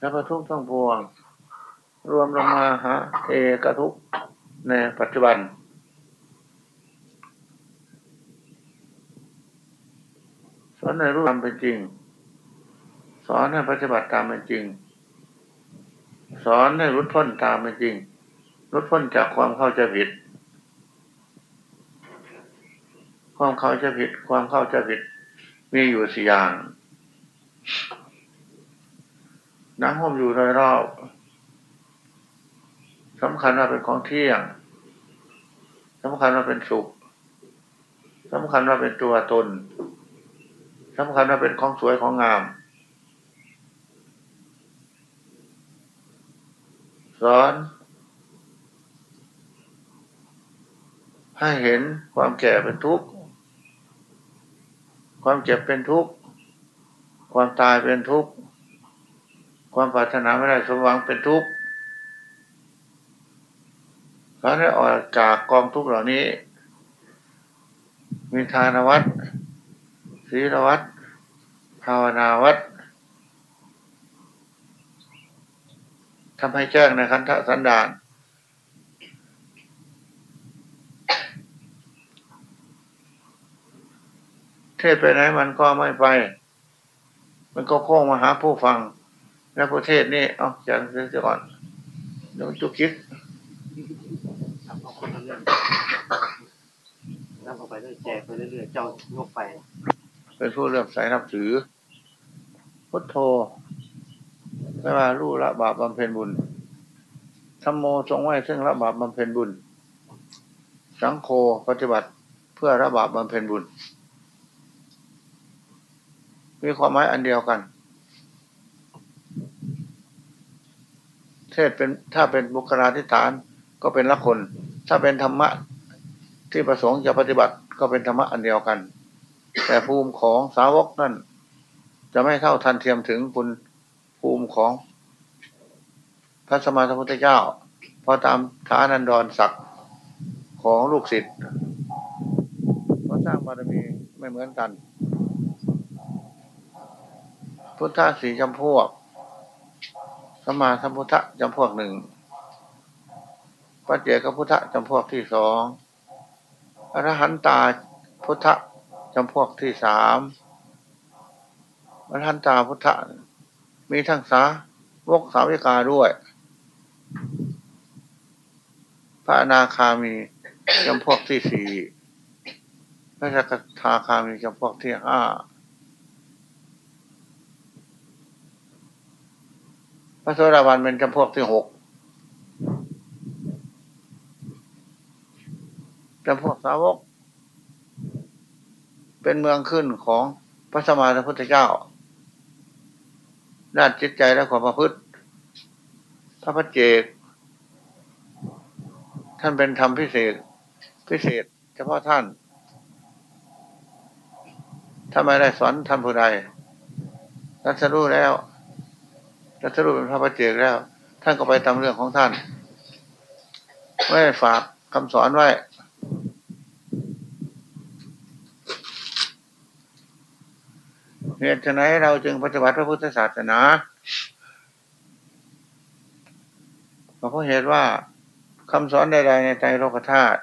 แล้วก็ทุกทั้งปวง รวมลงมาหาเอกทุกในปัจจุบัน สอนในรูปตามเป็นจริง สอนให้ปฏิบัติตามเป็นจริง สอนให้รุดพ้นตามเป็นจริง รุดพ้นจากความเข้าใจผิด ความเข้าใจผิด ความเข้าใจผิดมีอยู่สี่อย่าง นังห่มอยู่โดยรอบสำคัญว่าเป็นของเที่ยงสำคัญว่าเป็นสุขสำคัญว่าเป็นตัวตนสำคัญว่าเป็นของสวยของงาม สอน ให้เห็นความแก่เป็นทุกข์ ความเจ็บเป็นทุกข์ ความตายเป็นทุกข์ ความปรารถนาไม่ได้สมหวังเป็นทุกข์เขาได้ออกจากกองทุกข์เหล่านี้ มีทานวัดศีลวัดภาวนาวัดทำให้แจ้งในคันธสันดานเทศไปไหนมันก็ไม่ไป มันก็โค้งมาหาผู้ฟัง และประเทศนี่เอาจากเสียก่อนเดี๋ยวจุกคิดนั่งเข้าไปเรื่อยแจกไปเรื่อยๆเจ้ายกไปเป็นผู้เลื่อมใสนับถือ พุทโธไม่ว่ารู้ละบาปบำเพ็ญบุญธรรมโมทรงไว้ซึ่งละบาปบำเพ็ญบุญ สังโฆปฏิบัติเพื่อละบาปบำเพ็ญบุญ มีความหมายอันเดียวกัน เท ศเป็นถ้าเป็นบุคลาธิฐานก็เป็นละคน ถ้าเป็นธรรมะที่ประสงค์จะปฏิบัติก็เป็นธรรมะอันเดียวกัน แต่ภูมิของสาวกนั่น จะไม่เท่าทันเทียมถึงคุณภูมิของพระสมมาสัมพุทธเจ้า เพราะตามฐานันดรศักดิ์ของลูกศิษย์เพราะสร้างบารมีไม่เหมือนกัน พุทธะสีจำพวก สัมมาสัมพุทธะจำพวกหนึ่งปัจเจกพุทธะจำพวกที่สองอรหันตาพุทธจำพวกที่สามอรหันตาพุทธมีทั้งสาวกสาวิกาด้วย พระนาคามีจำพวกที่สี่พระสกทาคามีจำพวกที่ห้า พระโสดาบันเป็นจำพวกที่หกจำพวกสาวก เป็นเมืองขึ้นของพระสมมาสัมพุทธเจ้า ด้านจิตใจและความประพฤติ พระพัจเจก ท่านเป็นธรรมพิเศษ พิเศษ เฉพาะท่านถ้าไม่ได้สอนท่านผู้ใดรัชรู้แล้ว รัชรู้เป็นพระพัจเจกแล้ว ท่านก็ไปตามเรื่องของท่าน ไม่ฝากคำสอนไว้เหตุไนเราจึงปฏิบัติพระพุทธศาสนาเพราะเหตุว่าคำสอนใดๆในใจโลกธาตุ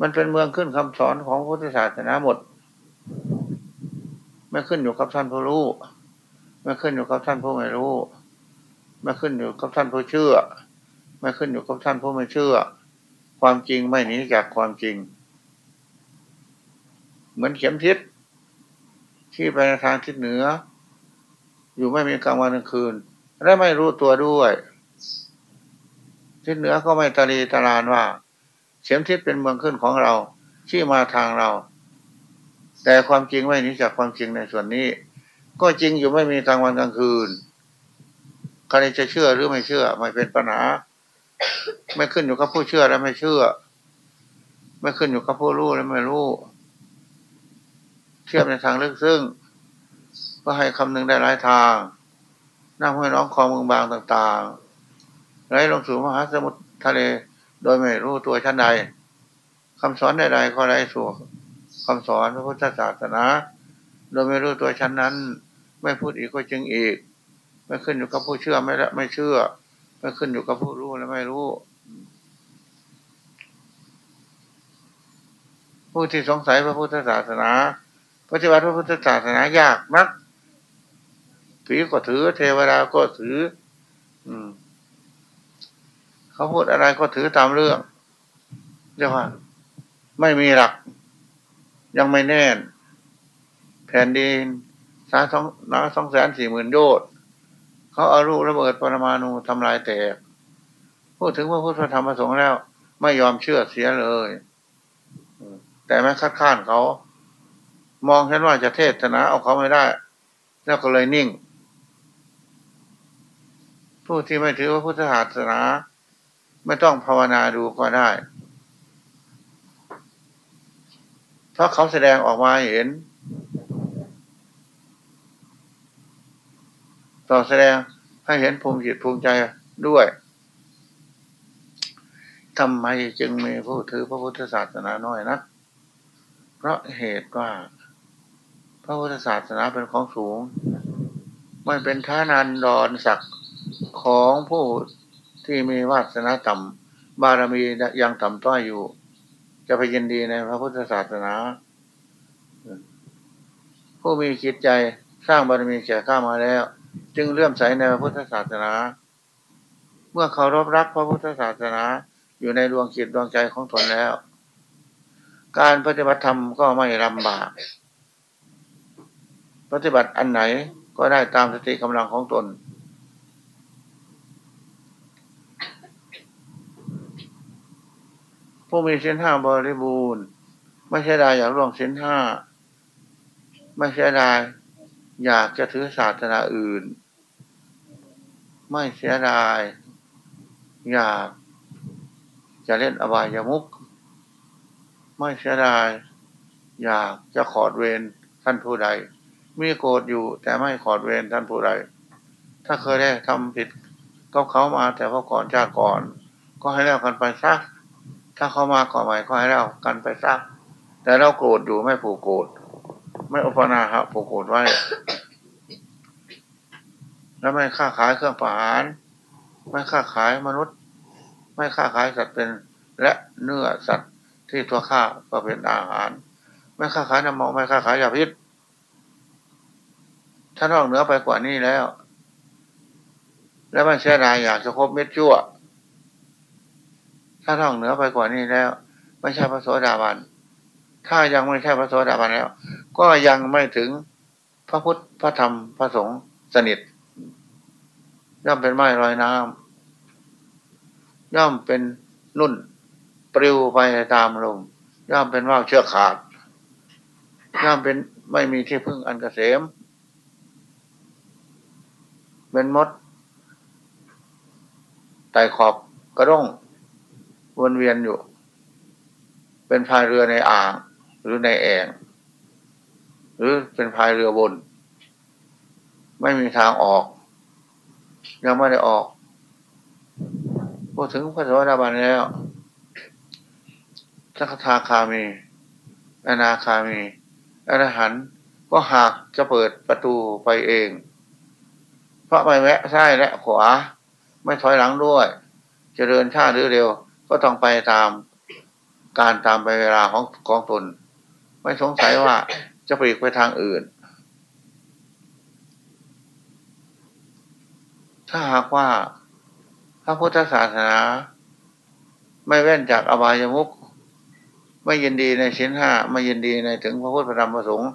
มันเป็นเมืองขึ้นคำสอนของพุทธศาสนาหมด ไม่ขึ้นอยู่กับท่านผู้รู้ ไม่ขึ้นอยู่กับท่านผู้ไม่รู้ ไม่ขึ้นอยู่กับท่านผู้เชื่อ ไม่ขึ้นอยู่กับท่านผู้ไม่เชื่อ ความจริงไม่หนีจากความจริง เหมือนเข็มทิศที่ไปทางทิศเหนือ อยู่ไม่มีกลางวันกลางคืน และไม่รู้ตัวด้วย ทิศเหนือก็ไม่ตรีตรานว่าเข็มทิศเป็นเมืองขึ้นของเราที่มาทางเรา แต่ความจริงไม่นี้จากความจริงในส่วนนี้ ก็จริงอยู่ไม่มีกลางวันกลางคืนใครจะเชื่อหรือไม่เชื่อ ไม่เป็นปัญหา ไม่ขึ้นอยู่กับผู้เชื่อและไม่เชื่อ ไม่ขึ้นอยู่กับผู้รู้และไม่รู้ เทียบในทางลึกซึ้งก็ให้คำหนึ่งได้หลายทางน้ำห้วยน้องคลองเมืองบางต่างๆไหลลงสู่มหาสมุทรทะเลโดยไม่รู้ตัวชั้นใดคำสอนใดๆก็ไร้สู่คำสอนพระพุทธศาสนา โดยไม่รู้ตัวชั้นนั้น ไม่พูดอีกก็จึงอีก ไม่ขึ้นอยู่กับผู้เชื่อไม่ละไม่เชื่อ ไม่ขึ้นอยู่กับผู้รู้และไม่รู้ ผู้ที่สงสัยพระพุทธศาสนาปฏิบัติพระพุทธศาสนายากนักผีก็ถือ เทวดาก็ถือ อืม เขาพูดอะไรก็ถือตามเรื่องเรียกว่า ไม่มีหลัก ยังไม่แน่น แผ่นดิน สาสองนาสองแสนสี่หมื่นโยชน์เขาเอาลูกระเบิดปรมาณูทำลายแตก พูดถึงพระพุทธธรรมประสงค์แล้ว ไม่ยอมเชื่อเสียเลยแต่ไม่คัดค้านเขา มองเห็นว่าจะเทศนาเอาเขาไม่ได้ แล้วก็เลยนิ่ง ผู้ที่ไม่ถือว่าพุทธศาสนา ไม่ต้องภาวนาดูก็ได้ เพราะเขาแสดงออกมาเห็น ต่อแสดงให้เห็นภูมิจิตภูมิใจด้วยทำไมจึงมีผู้ถือพระพุทธศาสนาน้อยนะเพราะเหตุว่า พระพุทธศาสนาเป็นของสูงไม่เป็นท่านันดอนศักดิ์ของผู้ที่มีวาสนาต่ำบารมียังต่ำต้อยอยู่ จะไปยินดีในพระพุทธศาสนา ผู้มีจิตใจสร้างบารมีแก่ข้ามาแล้ว จึงเลื่อมใสในพระพุทธศาสนา เมื่อเขารบรักพระพุทธศาสนาอยู่ในดวงจิตดวงใจของตนแล้ว การปฏิบัติธรรมก็ไม่ลำบาก ปฏิบัติอันไหนก็ได้ตามสติกำลังของตน ผู้มีเส้นห้าบริบูรณ์ ไม่ใช่ได้อยากร่วงเส้นห้า ไม่ใช่ได้ อยากจะถือศาสนาอื่น ไม่เสียดาย อยากจะเล่นอบายามุกไม่เสียดาย อยากจะขอดเวรท่านผู้ใด มีโกรธอยู่แต่ไม่ขอดเวรท่านผู้ใด ถ้าเคยได้ทำผิดก็เขามาแต่พอก่อนชาติก่อน ก็ให้แล้วกันไปซัก ถ้าเขามาก่อนใหม่ก็ให้แล้วกันไปซัก แต่เราโกรธอยู่ไม่ผูกโกรธ ไม่อุปนาครับผูกโกรธไว้ แล้วไม่ค้าขายเครื่องประหาร ไม่ค้าขายมนุษย์ ไม่ค้าขายสัตว์เป็น และเนื้อสัตว์ที่ตัวข้าก็เป็นอาหาร ไม่ค้าขายน้ำมันไม่ค้าขายยาพิษถ้านอกเหนือไปกว่านี้แล้ว แล้วไม่เสียดายอยากจะคบเม็ดชั่ว ถ้านอกเหนือไปกว่านี้แล้ว ไม่ใช่พระโสดาบัน ถ้ายังไม่ใช่พระโสดาบันแล้ว ก็ยังไม่ถึงพระพุทธพระธรรมพระสงฆ์สนิท ย่อมเป็นไม้ลอยน้ำย่อมเป็นนุ่น ปลิวไปตามลมย่อมเป็นว่าวเชือกขาด ย่อมเป็นไม่มีที่พึ่งอันกเกษม เป็นมดไต่ขอบกระด้งวนเวียนอยู่ เป็นพายเรือในอ่าง หรือในแอ่งหรือเป็นพายเรือบน ไม่มีทางออก ยังไม่ได้ออกพูดถึงพระสวัสดิบาลแล้วสักทาคามี อนาคามีอรหันก็หากจะเปิดประตูไปเอง เพราะไม่แวะซ้ายและขวา ไม่ถอยหลังด้วยจะเดินช้าหรือเร็ว ก็ต้องไปตามการตามไปเวลาของของตน ไม่สงสัยว่าจะปลีกไปทางอื่น ถ้าหากว่าพระพุทธศาสนา ไม่เว้นจากอบายมุขไม่ยินดีในชิ้นห้าไม่ยินดีในถึงพระพุทธธรรมประสงค์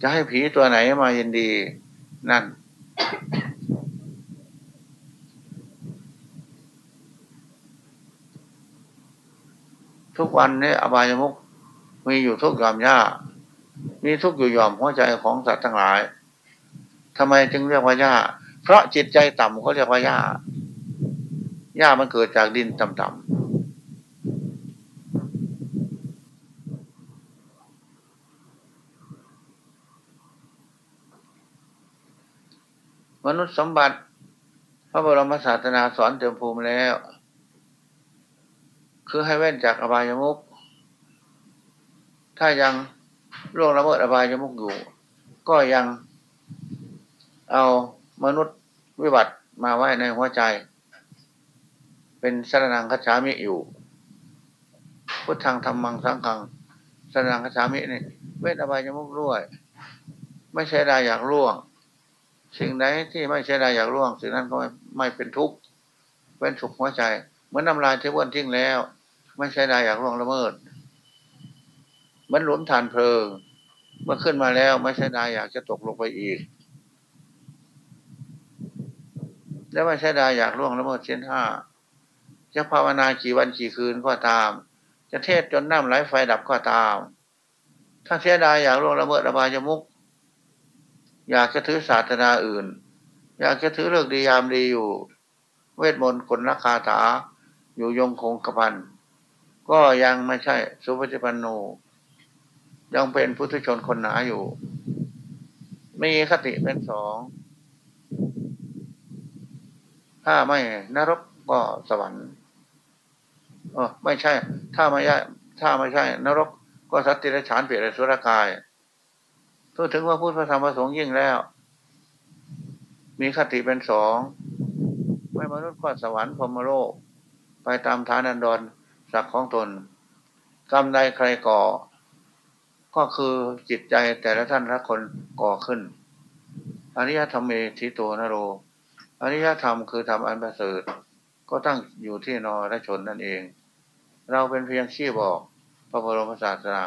จะให้ผีตัวไหนมายินดีนั่น ทุกวันนี้อบายมุข มีอยู่ทุกยอมหญ้ามีทุกอยู่ยอมหัวใจของสัตว์ทั้งหลายทำไมจึงเรียกว่าหญ้า เพราะจิตใจต่ำเขาเรียกว่าหญ้าหญ้ามันเกิดจากดินต่ำๆมนุษย์สมบัติ พระบรมศาสนาสอนเต็มภูมิแล้ว คือให้เว้นจากอบายมุข ถ้ายังล่วงละเมิดอบายมุกอยู่ ก็ยังเอามนุษย์วิบัติมาไว้ในหัวใจ เป็นสรนังคัจฉามิอยู่ พุทธังธรรมังสังฆังสรนังคัจฉามินี่เวทอบายมุกด้วย ไม่ใช่ได้อยากล่วง สิ่งใดที่ไม่ใช่ได้อยากล่วง สิ่งนั้นก็ไม่ไมเป็นทุกข์เป็นสุขหัวใจ เหมือนน้ำลายที่ว่นทิ้งแล้ว ไม่ใช่ได้อยากล่วงละเมิด มือนหลุมฐานเพลิง เมื่อขึ้นมาแล้วไม่ใช่ได้อยากจะตกลงไปอีก แล้วไม่ใช่ได้อยากล่วงละเมิดเส้นห้าจะภาวนากี่วันกี่คืนก็ตาม จะเทศจนน้ำไหลไฟดับก็ตาม ถ้าเสียดายอยากล่วงละเมิดอบายมุกอยากจะถือศาสนาอื่น อยากจะถือเลิกดียามดีอยู่ เวทมนต์คนรักคาถาอยู่ยงคงกระพันก็ยังไม่ใช่สุภจิปันโน ยังเป็นพุทธชนคนหนาอยู่ มีคติเป็นสอง ถ้าไม่นรกก็สวรรค์เออไม่ใช่ ถ้าไม่ใช่ถ้าไม่ใช่ นรกก็สัตว์เดรัจฉานเปรตอสุรกายผู้ถึงพระพุทธพระธรรมพระสงฆ์ยิ่งแล้ว มีคติเป็นสองไม่มนุษย์ก็สวรรค์พรมโลก ไปตามฐานันดรศักดิ์ของตน กรรมใดใครก่อ ก็คือจิตใจแต่ละท่านละคนก่อขึ้นอริยธัมเม ฐิโตนโรอริยธรรมคือธรรมอันประเสริฐก็ตั้งอยู่ที่นอและชนนั่นเอง เราเป็นเพียงชี้บอกพระบรมศาสดา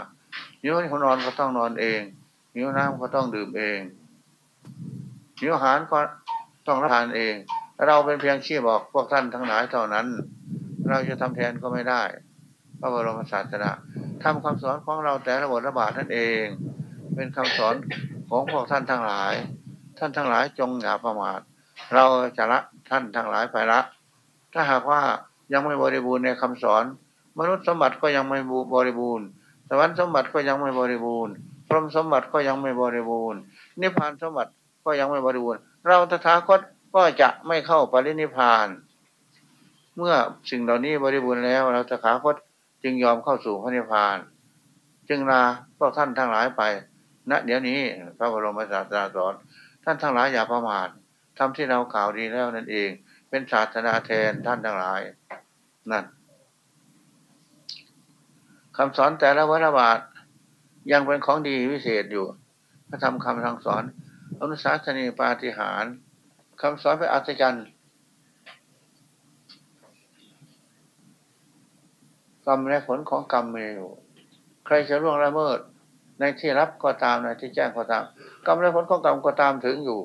โยนคนนอนก็ต้องนอนเองหิวน้ำก็ต้องดื่มเองหิวอาหารก็ต้องรับทานเอง เราเป็นเพียงชี้บอกพวกท่านทั้งหลายเท่านั้น เราจะทำแทนก็ไม่ได้ ระบรมศาสดาทำคำสอนของเราแต่ละบทระบาดนั่นเอง เป็นคำสอนของพวกท่านทั้งหลาย ท่านทั้งหลายจงอย่าประมาท เราจะละท่านทั้งหลายไปละ ถ้าหากว่ายังไม่บริบูรณ์ในคำสอน มนุษย์สมบัติก็ยังไม่บริบูรณ์สวรรค์สมบัติก็ยังไม่บริบูรณ์พรหมสมบัติก็ยังไม่บริบูรณ์นิพพานสมบัติก็ยังไม่บริบูรณ์ เราตถาคตก็จะไม่เข้าปรินิพพาน เมื่อสิ่งเหล่านี้บริบูรณ์แล้ว เราตถาคต จึงยอมเข้าสู่พระนิพพาน จึงลาพวกท่านทั้งหลายไปณเดี๋ยวนี้พระบรมศาสดาสอน ท่านทั้งหลายอย่าประมาททำที่เรากล่าวดีแล้วนั่นเอง เป็นศาสนาแทนท่านทั้งหลายนั่นคำสอนแต่ละวัฏบาทยังเป็นของดีวิเศษอยู่พระธรรมคำทางสอนอนุสาสนีปาฏิหารคำสอนเป็นอัศจรรย์ กรรมและผลของกรรมมีอยู่ ใครจะล่วงละเมิด ในที่รับก็ตามในที่แจ้งก็ตาม กรรมและผลของกรรมก็ตามถึงอยู่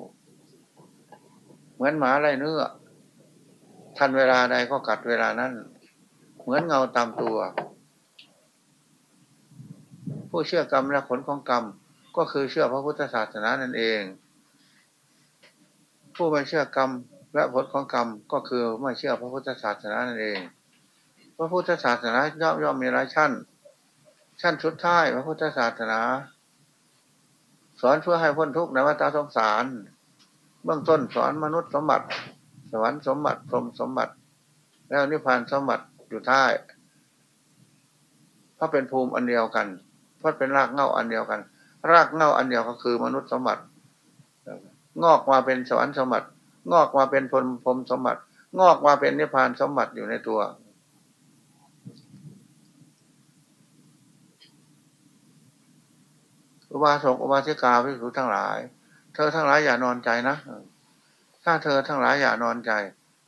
เหมือนหมาไล่เนื้อ ทันเวลาใดก็กัดเวลานั้น เหมือนเงาตามตัว ผู้เชื่อกรรมและผลของกรรม ก็คือเชื่อพระพุทธศาสนานั่นเอง ผู้ไม่เชื่อกรรมและผลของกรรมก็คือไม่เชื่อพระพุทธศาสนานั่นเอง พระพุทธศาสนาย่อมย่อมมีหลายชั้น ชั้นสุดท้ายพระพุทธศาสนา สอนเพื่อให้พ้นทุกข์ในวัฏสงสาร เบื้องต้นสอนมนุษย์สมบัติ สวรรค์สมบัติพรมสมบัติ แล้วนิพพานสมบัติอยู่ท้ายเพราะเป็นภูมิอันเดียวกันเพราะเป็นรากเง่าอันเดียวกัน รากเง่าอันเดียวก็คือมนุษย์สมบัติ งอกมาเป็นสวรรค์สมบัติ งอกมาเป็นพรพรมสมบัติ งอกมาเป็นนิพพานสมบัติอยู่ในตัว อุบาสกอุบาสิกาพิสุทั้งหลาย เธอทั้งหลายอย่านอนใจนะ ถ้าเธอทั้งหลายอย่านอนใจ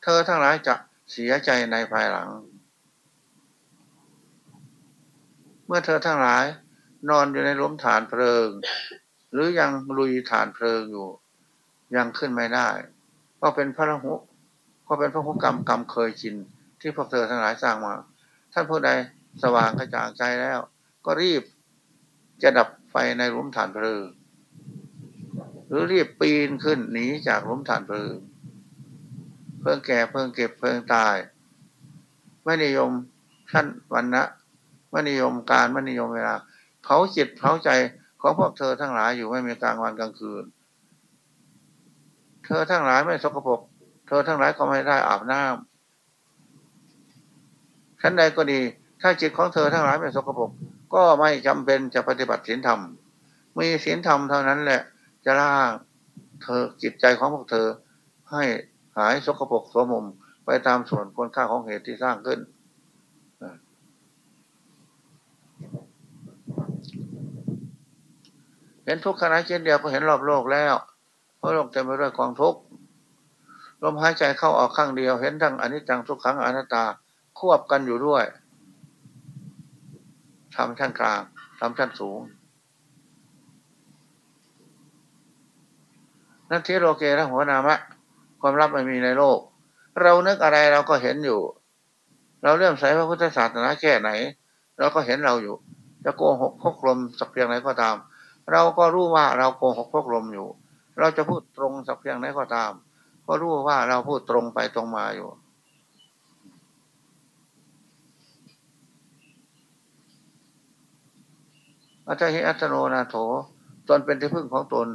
เธอทั้งหลายจะเสียใจในภายหลัง เมื่อเธอทั้งหลาย นอนอยู่ในล้มฐานเพลิง หรือยังลุยฐานเพลิงอยู่ ยังขึ้นไม่ได้ ก็เป็นพระหุก็เป็นพระหุกรรมกรรมเคยชินที่พวกเธอทั้งหลายสร้างมา ท่านผู้ใดสว่างกระจ่างใจแล้ว ก็รีบจะดับ ไฟในล้มฐานเพลิง หรือรีบปีนขึ้นหนีจากล้มฐานเพลิง เพิ่งแก่เพิ่งเก็บเพิ่งตาย ไม่นิยมชั้นวันนะไม่นิยมการไม่นิยมเวลาเผาจิตเผาใจของพวกเธอทั้งหลายอยู่ไม่มีกลางวันกลางคืน เธอทั้งหลายไม่สกปรกเธอทั้งหลายก็ไม่ได้อาบน้ำชั้นใดก็ดี ถ้าจิตของเธอทั้งหลายไม่สกปรก ก็ไม่จำเป็นจะปฏิบัติศีลธรรม มีศีลธรรมเท่านั้นแหละ จะล่างเธอจิตใจของพวกเธอ ให้หายสกปรกสวมุมไปตามส่วนคนค่าของเหตุที่สร้างขึ้น เห็นทุกขณะเช่นเดียวก็เห็นรอบโลกแล้ว เพราะโลกเต็มไปด้วยกองทุกข์ลมหายใจเข้าออกข้างเดียว เห็นทั้งอนิจจังทุกขังอนัตตาควบกันอยู่ด้วย ทำชั้นกลางทำชั้นสูงนั่นเทโลเกระหัวนามะ ความลับไม่มีในโลก เรานึกอะไรเราก็เห็นอยู่ เราเลื่อมใสพระพุทธศาสนาแค่ไหน เราก็เห็นเราอยู่ จะโกหกพกลมสักเพียงไหนก็ตาม เราก็รู้ว่าเราโกหกพกลมอยู่ เราจะพูดตรงสักเพียงไหนก็ตาม ก็รู้ว่าเราพูดตรงไปตรงมาอยู่ อัตหิอัตโนนาโถ ตนเป็นที่พึ่งของตน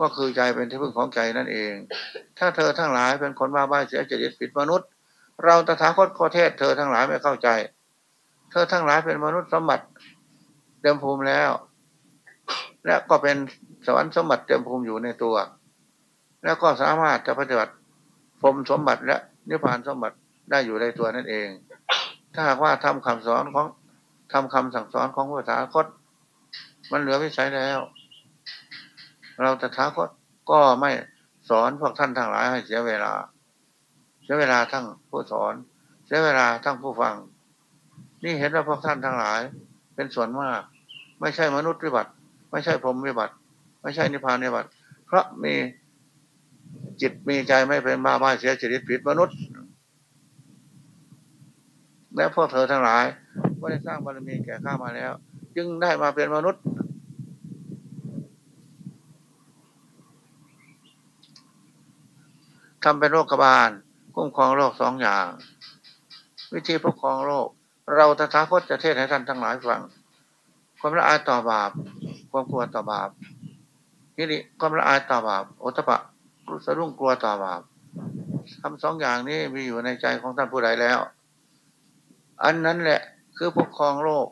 ก็คือใจเป็นที่พึ่งของใจนั่นเอง ถ้าเธอทั้งหลายเป็นคนบ้าใบ้เสียจริตผิดมนุษย์ เราตถาคตก็เทศเธอทั้งหลายไม่เข้าใจ เธอทั้งหลายเป็นมนุษย์สมบัติเต็มภูมิแล้ว และก็เป็นสวรรค์สมบัติเต็มภูมิอยู่ในตัว แล้วก็สามารถจะปฏิบัติพรมสมบัติและนิพพานสมบัติได้อยู่ในตัวนั่นเอง ถ้าหากว่าทำคำสอนของทำคำสั่งสอนของพระสาคต มันเหลือวิสัยแล้ว เราตถาคตก็ไม่สอนพวกท่านทั้งหลายให้เสียเวลา เสียเวลาทั้งผู้สอน เสียเวลาทั้งผู้ฟัง นี่เห็นว่าพวกท่านทั้งหลาย เป็นส่วนมาก ไม่ใช่มนุษย์วิบัติ ไม่ใช่พรหมวิบัติ ไม่ใช่นิพพานวิบัติ เพราะมีจิตมีใจไม่เป็นบ้าบ้าเสียจริตผิดมนุษย์ และพวกเธอทั้งหลายก็ได้สร้างบารมีแก่ข้ามาแล้ว จึงได้มาเป็นมนุษย์ ทำเป็นโรคกบาลคุ้มครองโรคสองอย่าง วิธีปกครองโรค เราตถาคตจะเทศให้ท่านทั้งหลายฟัง ความละอายต่อบาป ความกลัวต่อบาปนี่นี่ความละอายต่อบาปโอตปะสะดุ้งกลัวต่อบาปทำสองอย่างนี้มีอยู่ในใจของท่านผู้ใดแล้ว อันนั้นแหละคือปกครองโลก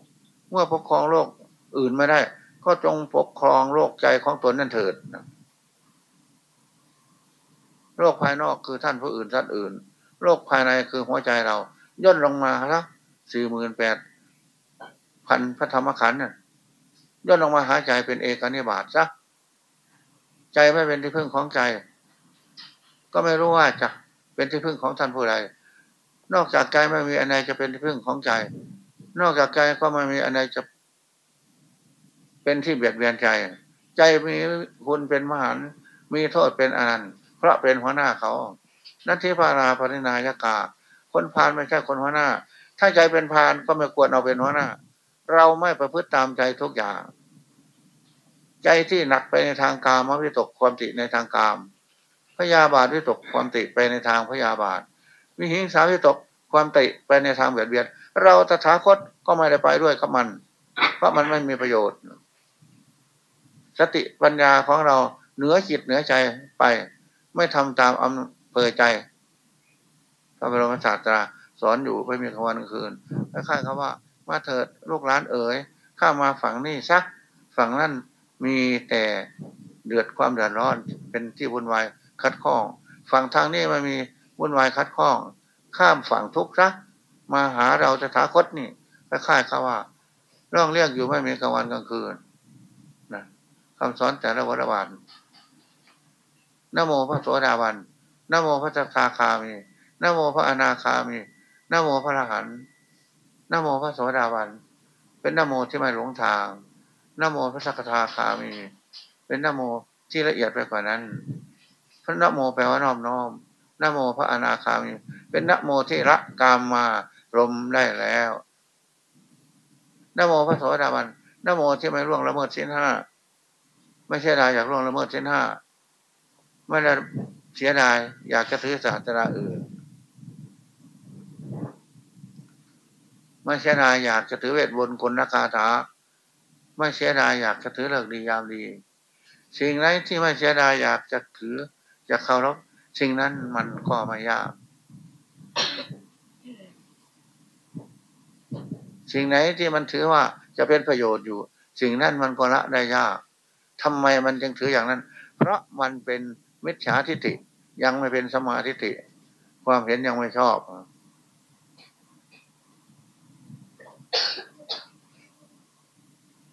เมื่อปกครองโลกอื่นไม่ได้ ก็จงปกครองโลกใจของตนนั่นเถิด โลกภายนอกคือท่านผู้อื่นท่านอื่นโลกภายในคือหัวใจเรา ย่นลงมาละสี่หมื่นแปดพันพระธรรมขันธ์ย่นลงมาหาใจเป็นเอกนิบาตซะใจไม่เป็นที่พึ่งของใจ ก็ไม่รู้ว่าจะเป็นที่พึ่งของท่านผู้ใดนอกจากใจไม่มีอะไรจะเป็นที่พึ่งของใจ นอกจากใจก็ไม่มีอะไรจะ เป็นที่เบียดเบียนใจ ใจมีคุณเป็นมหันมีโทษเป็นอนันต์ เพราะเป็นหัวหน้าเขานัตถิพาราปรินายกา คนพานไม่ใช่คนหัวหน้า ถ้าใจเป็นพานก็ไม่ควรเอาเป็นหัวหน้า เราไม่ประพฤติตามใจทุกอย่าง ใจที่หนักไปในทางกามวิตกความติในทางกาม พยาบาทวิตกความติไปในทางพยาบาท วิหิงสาวิตกความติไปในทางเบียดเบียน เราตถาคตก็ไม่ได้ไปด้วยกับมัน เพราะมันไม่มีประโยชน์ สติปัญญาของเราเหนือจิตเหนือใจไป ไม่ทำตามอำเภอใจพระบรมศาสตราสอนอยู่ไม่มีคำวันคืนคล้ายๆคำว่ามาเถิดลูกหลานเอ๋ยข้ามาฝั่งนี้ซักฝั่งนั้นมีแต่เดือดความเดือดร้อนเป็นที่วุ่นวายคัดข้อง ฝั่งทางนี้มันมีวุ่นวายคัดข้อง ข้ามฝั่งทุกข์ซักมาหาเราจะถาคตนี่คล้ายๆคำว่าร่องเรียกอยู่ไม่มีกลางวันกลางคืนนะคำสอนแต่ละวัฏบาลน นโมพระโสดาบันนโมพระจักคาคามีนโมพระอนาคามีนโมพระอรหันต์นโมพระโสดาบัน เป็นนโมที่ไม่หลงทางนโมพระสักทาคามี เป็นนโมที่ละเอียดไปกว่านั้นพระนโมแปลว่าน้อมน้อมนโมพระอนาคามี เป็นนโมที่ละกามมาลมได้แล้วนโมพระโสดาบันนโมที่ไม่ร่วงละเมิดสิ้นห้าไม่ใช่ได้อยากร่วงละเมิดสิ้นห้า ไม่ได้เสียดาย อยากจะถือศาสนาอื่น ไม่เสียดายอยากจะถือเวทบนคนนักคาถา ไม่เสียดายอยากจะถือเลิกดียามดี สิ่งไหนที่ไม่เสียดายอยากจะถือจะเคารพสิ่งนั้นมันก็ไม่ยากสิ่งไหนที่มันถือว่าจะเป็นประโยชน์อยู่ สิ่งนั้นมันก็ละได้ยากทำไมมันจึงถืออย่างนั้น เพราะมันเป็น มิจฉาทิฏฐิยังไม่เป็นสมาธิิความเห็นยังไม่ชอบ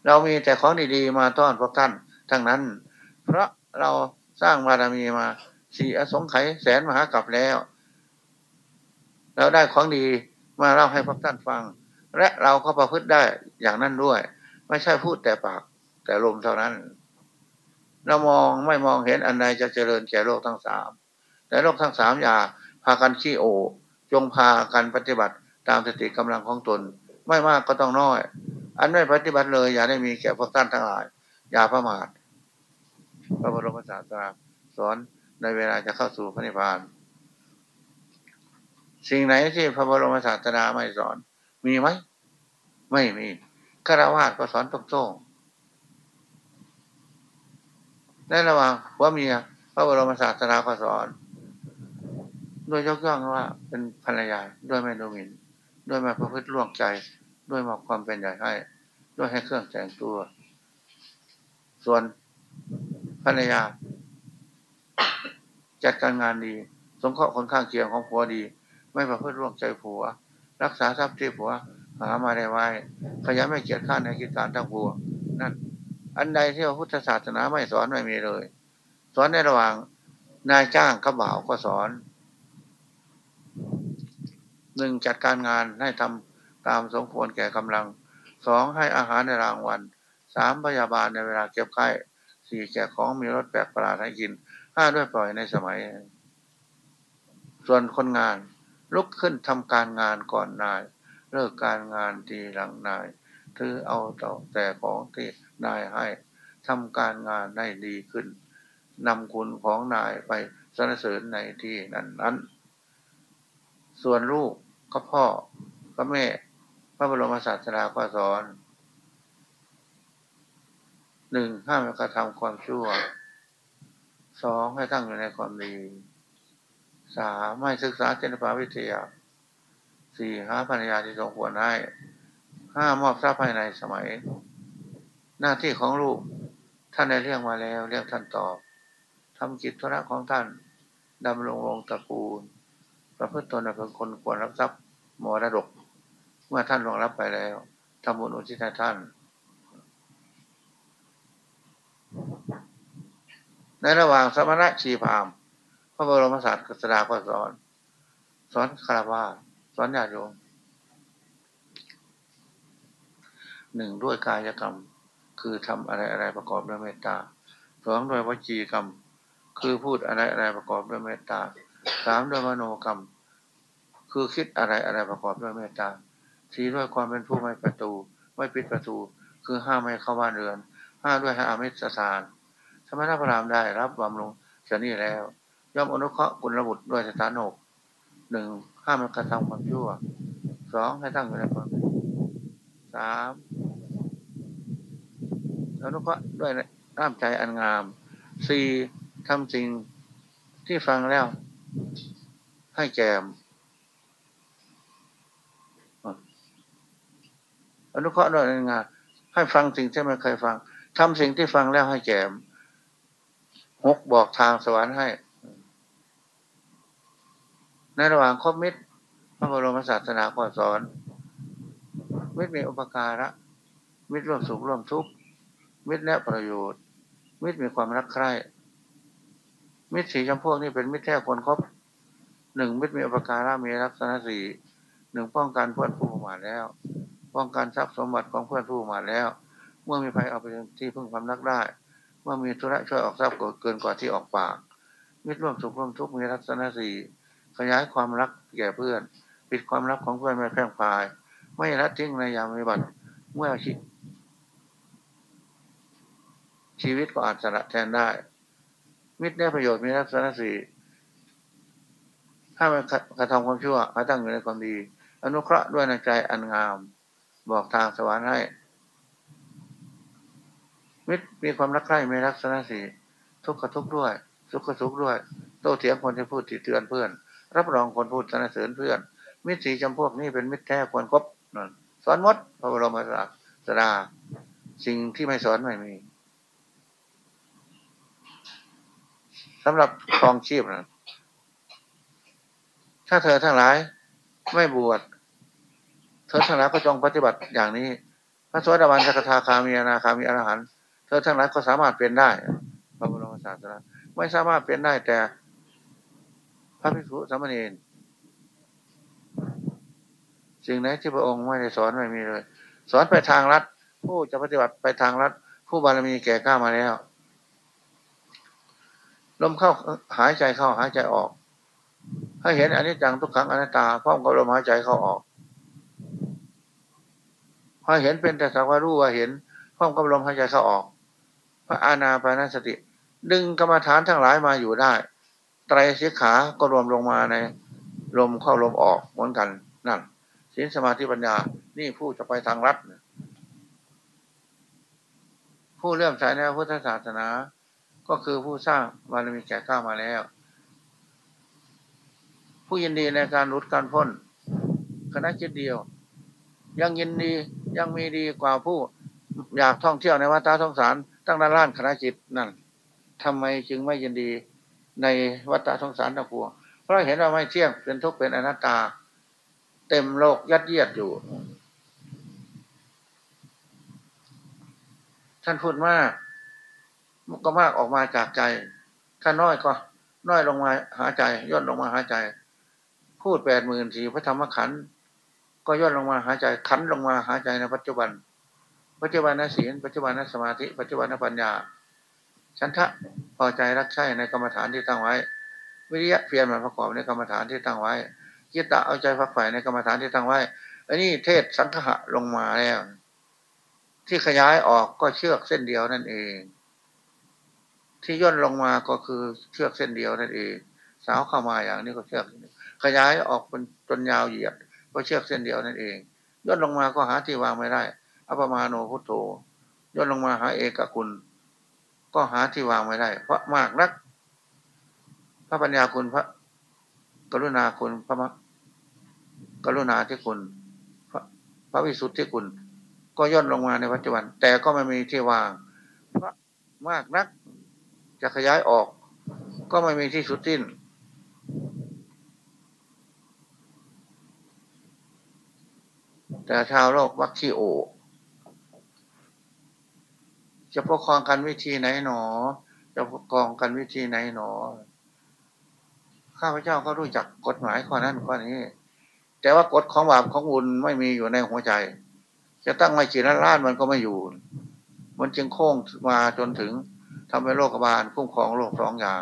เรามีแต่ของดีๆมาต้อนพวกท่าน ทั้งนั้น เพราะเราสร้างบารมีมาสี่อสงไขยแสนมหากรัปแล้ว เราได้ของดีมาเล่าให้พวกท่านฟัง และเราก็ประพฤติได้อย่างนั้นด้วย ไม่ใช่พูดแต่ปากแต่ลมเท่านั้น เรามองไม่มองเห็นอันใดจะเจริญแก่โลกทั้งสามแต่โลกทั้งสามอย่าพากันขี้โอ จงพากันปฏิบัติตามสติกำลังของตน ไม่มากก็ต้องน้อย อันไม่ปฏิบัติเลย อย่าได้มีแก่พวกท่านทั้งหลาย อย่าประมาทพระบรมศาสดาสอนในเวลาจะเข้าสู่พระนิพพาน สิ่งไหนที่พระบรมศาสดาไม่สอน มีไหม ไม่มีฆราวาสก็สอนตรงๆ ในระหว่างว่าเมียพระบรมศาสดาก็สอนโดยยกย่องว่าเป็นภรรยาด้วยไม่ดูหมิ่นด้วยมาประพฤติล่วงใจด้วยมอบความเป็นใหญ่ให้ ด้วยให้เครื่องแต่งตัว ส่วนภรรยา จัดการงานดี สงเคราะห์คนข้างเคียงของผัวดี ไม่ประพฤติร่วงใจผัว รักษาทรัพย์ที่ผัว หามาได้ไว้ขยันไม่เกียจข้านในกิจการทั้งผัวนั่น อันใดที่พระพุทธศาสนาไม่สอนไม่มีเลย สอนในระหว่างนายจ้างกับบ่าวก็สอนหนึ่งจัดการงานให้ทำตามสมควรแก่กำลังสองให้อาหารในรางวัลสามพยาบาลในเวลาเก็บไข้สี่แจกของมีรสแปลกประหลาดให้กินห้าด้วยปล่อยในสมัย ส่วนคนงาน ลุกขึ้นทำการงานก่อนนาย เลิกการงานทีหลังนายถือเอาแต่ของที่ นายให้ทำการงานได้ดีขึ้นนำคุณของนายไปสรรเสริญในที่นั้นนั้น ส่วนลูกก็พ่อก็แม่ พระบรมศาสดาก็สอนหนึ่งห้ามกระทำความชั่วสองให้ตั้งอยู่ในความดีสามไม่ศึกษาเจนปาวิทยาสี่หาภรรยาที่สมควรให้ห้ามอบทรัพย์ภายในสมัย หน้าที่ของลูก ท่านได้เรียกมาแล้ว เรียกท่านตอบทำกิจธุระของท่านดำรงวงตระกูล ประพฤติตนเป็นคนควรรับทรัพย์มรดก เมื่อท่านรองรับไปแล้วทำบุญอุทิศให้ท่าน ในระหว่างสมณะชีพาม พระบรมศาสตร์กษดาก็สอน สอนคารวาสอนญาติโยมหนึ่งด้วยกายกรรม คือทำอะไรอะไรประกอบด้วยเมตตาสองด้วยวจีกรรม คือพูดอะไรอะไรประกอบด้วยเมตตาสามด้วยมโนกรรม คือคิดอะไรอะไรประกอบด้วยเมตตาสี่ด้วยความเป็นผู้ไม่ประตู ไม่ปิดประตู คือห้ามไม่เข้าบ้านเรือนห้าด้วยห้ามิสสารสมณพระรามได้รับบำรุงเสนี่แล้ว ย่อมอนุเคราะห์กุลบุตรด้วยสถานหกหนึ่งห้ามกระทำความชั่วสองให้ตั้งอยู่ในความสาม อนุเคราะห์ด้วยน้ำใจอันงามสี่ทำสิ่งที่ฟังแล้ว ให้แกมอนุเคราะห์ด้วยงานให้ฟังสิ่งที่ไม่เคยฟังทำสิ่งที่ฟังแล้วให้แกมหกบอกทางสวรรค์ให้ ในระหว่างคบมิตรพระบรมศาสนาก็สอนมิตรมีอุปการะมิตรร่วมสุขร่วมทุกข์ มิตรและประโยชน์ มิตรมีความรักใคร่มิตรสีจำพวกนี้เป็นมิตรแท้คนครบหนึ่งมิตรมีอุปการะมีลักษณะสี่หนึ่งป้องกันเพื่อนผู้มาแล้ว ป้องกันทรัพย์สมบัติของเพื่อนผู้มาแล้ว เมื่อมีภัยเอาไปที่พึ่งความรักได้ เมื่อมีธุระช่วยออกทรัพย์เกินกว่าที่ออกปาก มิตรร่วมสุขร่วมทุกข์มีลักษณะสี่ขยายความรักแก่เพื่อน ปิดความรักของเพื่อนไม่แพร่พาย ไม่ละทิ้งในยามวิบัติเมื่อ ชีวิตก็อาจสละแทนได้ มิตรได้ประโยชน์มีลักษณะสี่ถ้ามันกระทำความชั่วให้ตั้งอยู่ในความดี อนุเคราะห์ด้วยในใจอันงาม บอกทางสวรรค์ให้ มิตรมีความรักใคร่ไม่รักษณะสีทุกข์กทุกข์ด้วย สุขกทุกข์ด้วย โตเถียงคนที่พูดติเตือนเพื่อน รับรองคนพูดสนเสริญเพื่อน มิตรสีจำพวกนี้เป็นมิตรแท้ควรครบนั่นสอนมดพระบรมศาสดาสิ่งที่ไม่สอนไม่มี สำหรับครองชีพนะถ้าเธอทั้งหลายไม่บวชเธอทั้งหลายก็จงปฏิบัติอย่างนี้ พระสวัสดิบาลสกทาคามีอนาคามีอรหันต์เธอทั้งหลายก็สามารถเป็นได้พระบรมศาสดาไม่สามารถเป็นได้แต่ พระภิกษุสามเณรสิ่งไหนที่พระองค์ไม่ได้สอนไม่มีเลย สอนไปทางรัฐผู้จะปฏิบัติไปทางรัฐผู้บารมีแก่กล้ามาแล้ว ลมเข้าหายใจเข้าหายใจออก ให้เห็นอันนี้จังทุกครั้งอนัตตาพร้อมกับลมหายใจเข้าออกพอเห็นเป็นแต่สักว่ารู้ว่าเห็นพร้อมกับลมหายใจเข้าออกพระอาณาปานสติ ดึงกรรมฐานทั้งหลายมาอยู่ได้ ไตรสิกขาก็รวมลงมาใน ลมเข้าลมออกเหมือนกันนั่นศีลสมาธิปัญญา นี่ผู้จะไปทางรัฐผู้เลื่อมใสในพุทธศาสนา ก็คือผู้สร้างบารมีแก่ข้ามาแล้ว ผู้ยินดีในการรุดการพ้นคณะจิตเดียว ยังยินดียังมีดีกว่าผู้อยากท่องเที่ยวในวัฏสงสาร ตั้งด้านล่านคณะจิตนั่นทำไมจึงไม่ยินดีในวัฏสงสารทั้งปวงเพราะเห็นว่าไม่เที่ยงเป็นทุกข์เป็นอนัตตา เต็มโลกยัดเยียดอยู่ ท่านพูดมาก ก็มากออกมาจากใจ ถ้าน้อยก็ น้อยลงมาหาใจย่นลงมาหาใจ พูดแปดหมื่นสี่พระธรรมขันธ์ก็ย่นลงมาหาใจขันลงมาหาใจในปัจจุบัน ปัจจุบันนศีลปัจจุบันนสมาธิ ปัจจุบันนปัญญา ฉันทะพอใจรักใคร่ในกรรมฐานที่ตั้งไว้ วิริยะเพียรมันประกอบในกรรมฐานที่ตั้งไว้กิตตะเอาใจพักใฝ่ในกรรมฐานที่ตั้งไว้อันนี้เทศสังฆะลงมาแล้วที่ขยายออกก็เชือกเส้นเดียวนั่นเอง ที่ย่นลงมาก็คือเชือกเส้นเดียวนั่นเองสาวเข้ามาอย่างนี้ก็เชือกขยายออกเป็นจนยาวเหยียดก็เชือกเส้นเดียวนั่นเอง ย่นลงมาก็หาที่วางไม่ได้อัปมาโนพุทโธย่นลงมาหาเอกคุณ ก็หาที่วางไม่ได้ เพราะมากนัก พระปัญญาคุณพระ กรุณาคุณพระมกรุณาที่คุณ พระพระวิสุทธิคุณ ก็ย่นลงมาในปัจจุบัน แต่ก็ไม่มีที่วางเพราะมากนัก จะขยายออก ก็ไม่มีที่สุดสิ้น แต่ชาวโลกวัคคีโอจะปกครองกันวิธีไหนหนอ จะปกครองกันวิธีไหนหนอ ข้าพเจ้าก็รู้จักกฎหมายข้อนั้นข้อนี้ แต่ว่ากฎของบาปของบุญไม่มีอยู่ในหัวใจ จะตั้งไม่กี่ล้านมันก็ไม่อยู่ มันจึงโค้งมาจนถึง ทำให้โลกบาลคุ้มครองโลกสองอย่าง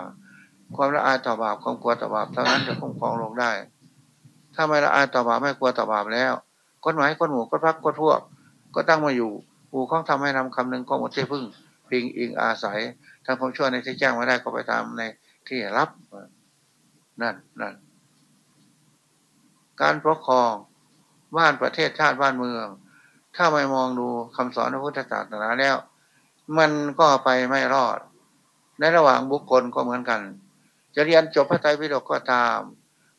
ความละอายต่อบาปความกลัวต่อบาปเท่านั้นจะคุ้มครองโลกได้ ถ้าไม่ละอายต่อบาปไม่กลัวต่อบาปแล้วกฎหมายกฎหมู่กฎพักกฎพวก ก็ตั้งมาอยู่ผู้ข้องทำให้นำคำหนึ่งก็หมดที่พึ่ง พิงอิงอาศัยทำความชั่วในที่แจ้งไม่ได้ก็ไปตามในที่รับนั่นนั่นการปกครองบ้านประเทศชาติบ้านเมือง ถ้าไม่มองดูคำสอนพระพุทธศาสนาแล้ว มันก็ไปไม่รอด ในระหว่างบุคคลก็เหมือนกัน จะเรียนจบพระไตรปิฎกก็ตาม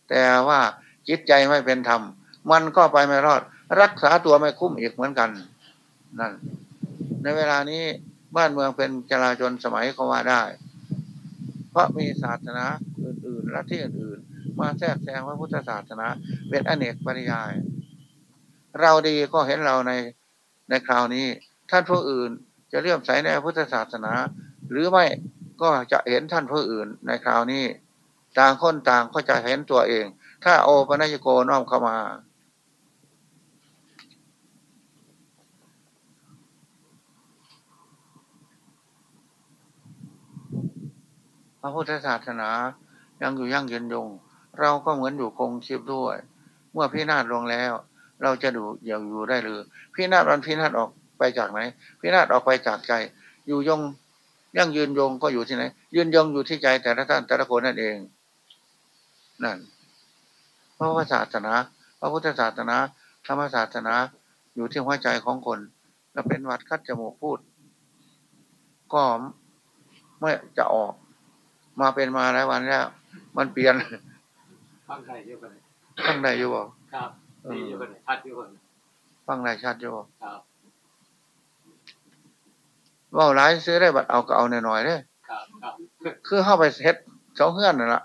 แต่ว่าจิตใจไม่เป็นธรรม มันก็ไปไม่รอด รักษาตัวไม่คุ้มอีกเหมือนกัน นั่น ในเวลานี้บ้านเมืองเป็นจราจนสมัยก็ว่าได้ เพราะมีศาสนาอื่นๆและที่อื่นๆมาแทรกแซงพระพุทธศาสนา เป็นอเนกปริยาย เราดีก็เห็นเราในในคราวนี้ท่านผู้อื่น จะเลื่อมใสในพุทธศาสนา หรือไม่ก็จะเห็นท่านผู้อื่นในคราวนี้ ต่างคนต่างก็จะเห็นตัวเอง ถ้าโอปัญญโกน้อมเข้ามา พระพุทธศาสนายังอยู่ยั่งยืนยง เราก็เหมือนอยู่คงชีพด้วย เมื่อพินาศลงแล้ว เราจะดูอย่างอยู่ได้หรือพินาศวันพินาศออก ไปจากไหน พินาศออกไปจากใจ อยู่ยงยั่งยืนยงก็อยู่ที่ไหน ยืนยงอยู่ที่ใจแต่ละท่านแต่ละคนนั่นเอง นั่นเพราะว่าศาสนา พระพุทธศาสนาธรรมศาสนาอยู่ที่หัวใจของคนแล้วเป็นวัดคัดจมูกพูด ก็ไม่จะออก มาเป็นมาหลายวันแล้ว มันเปลี่ยนฟังได้เยอะกันฟังได้อยู่บ่ครับดีอยู่กันชัดอยู่กันฟังได้ชัดอยู่ครับ ว่าหลายซื้อได้บัตรเอาก็เอาหน่อยๆเด้ครับครับคือเข้าไปเฮ็ดสองเฮือนนั่นละ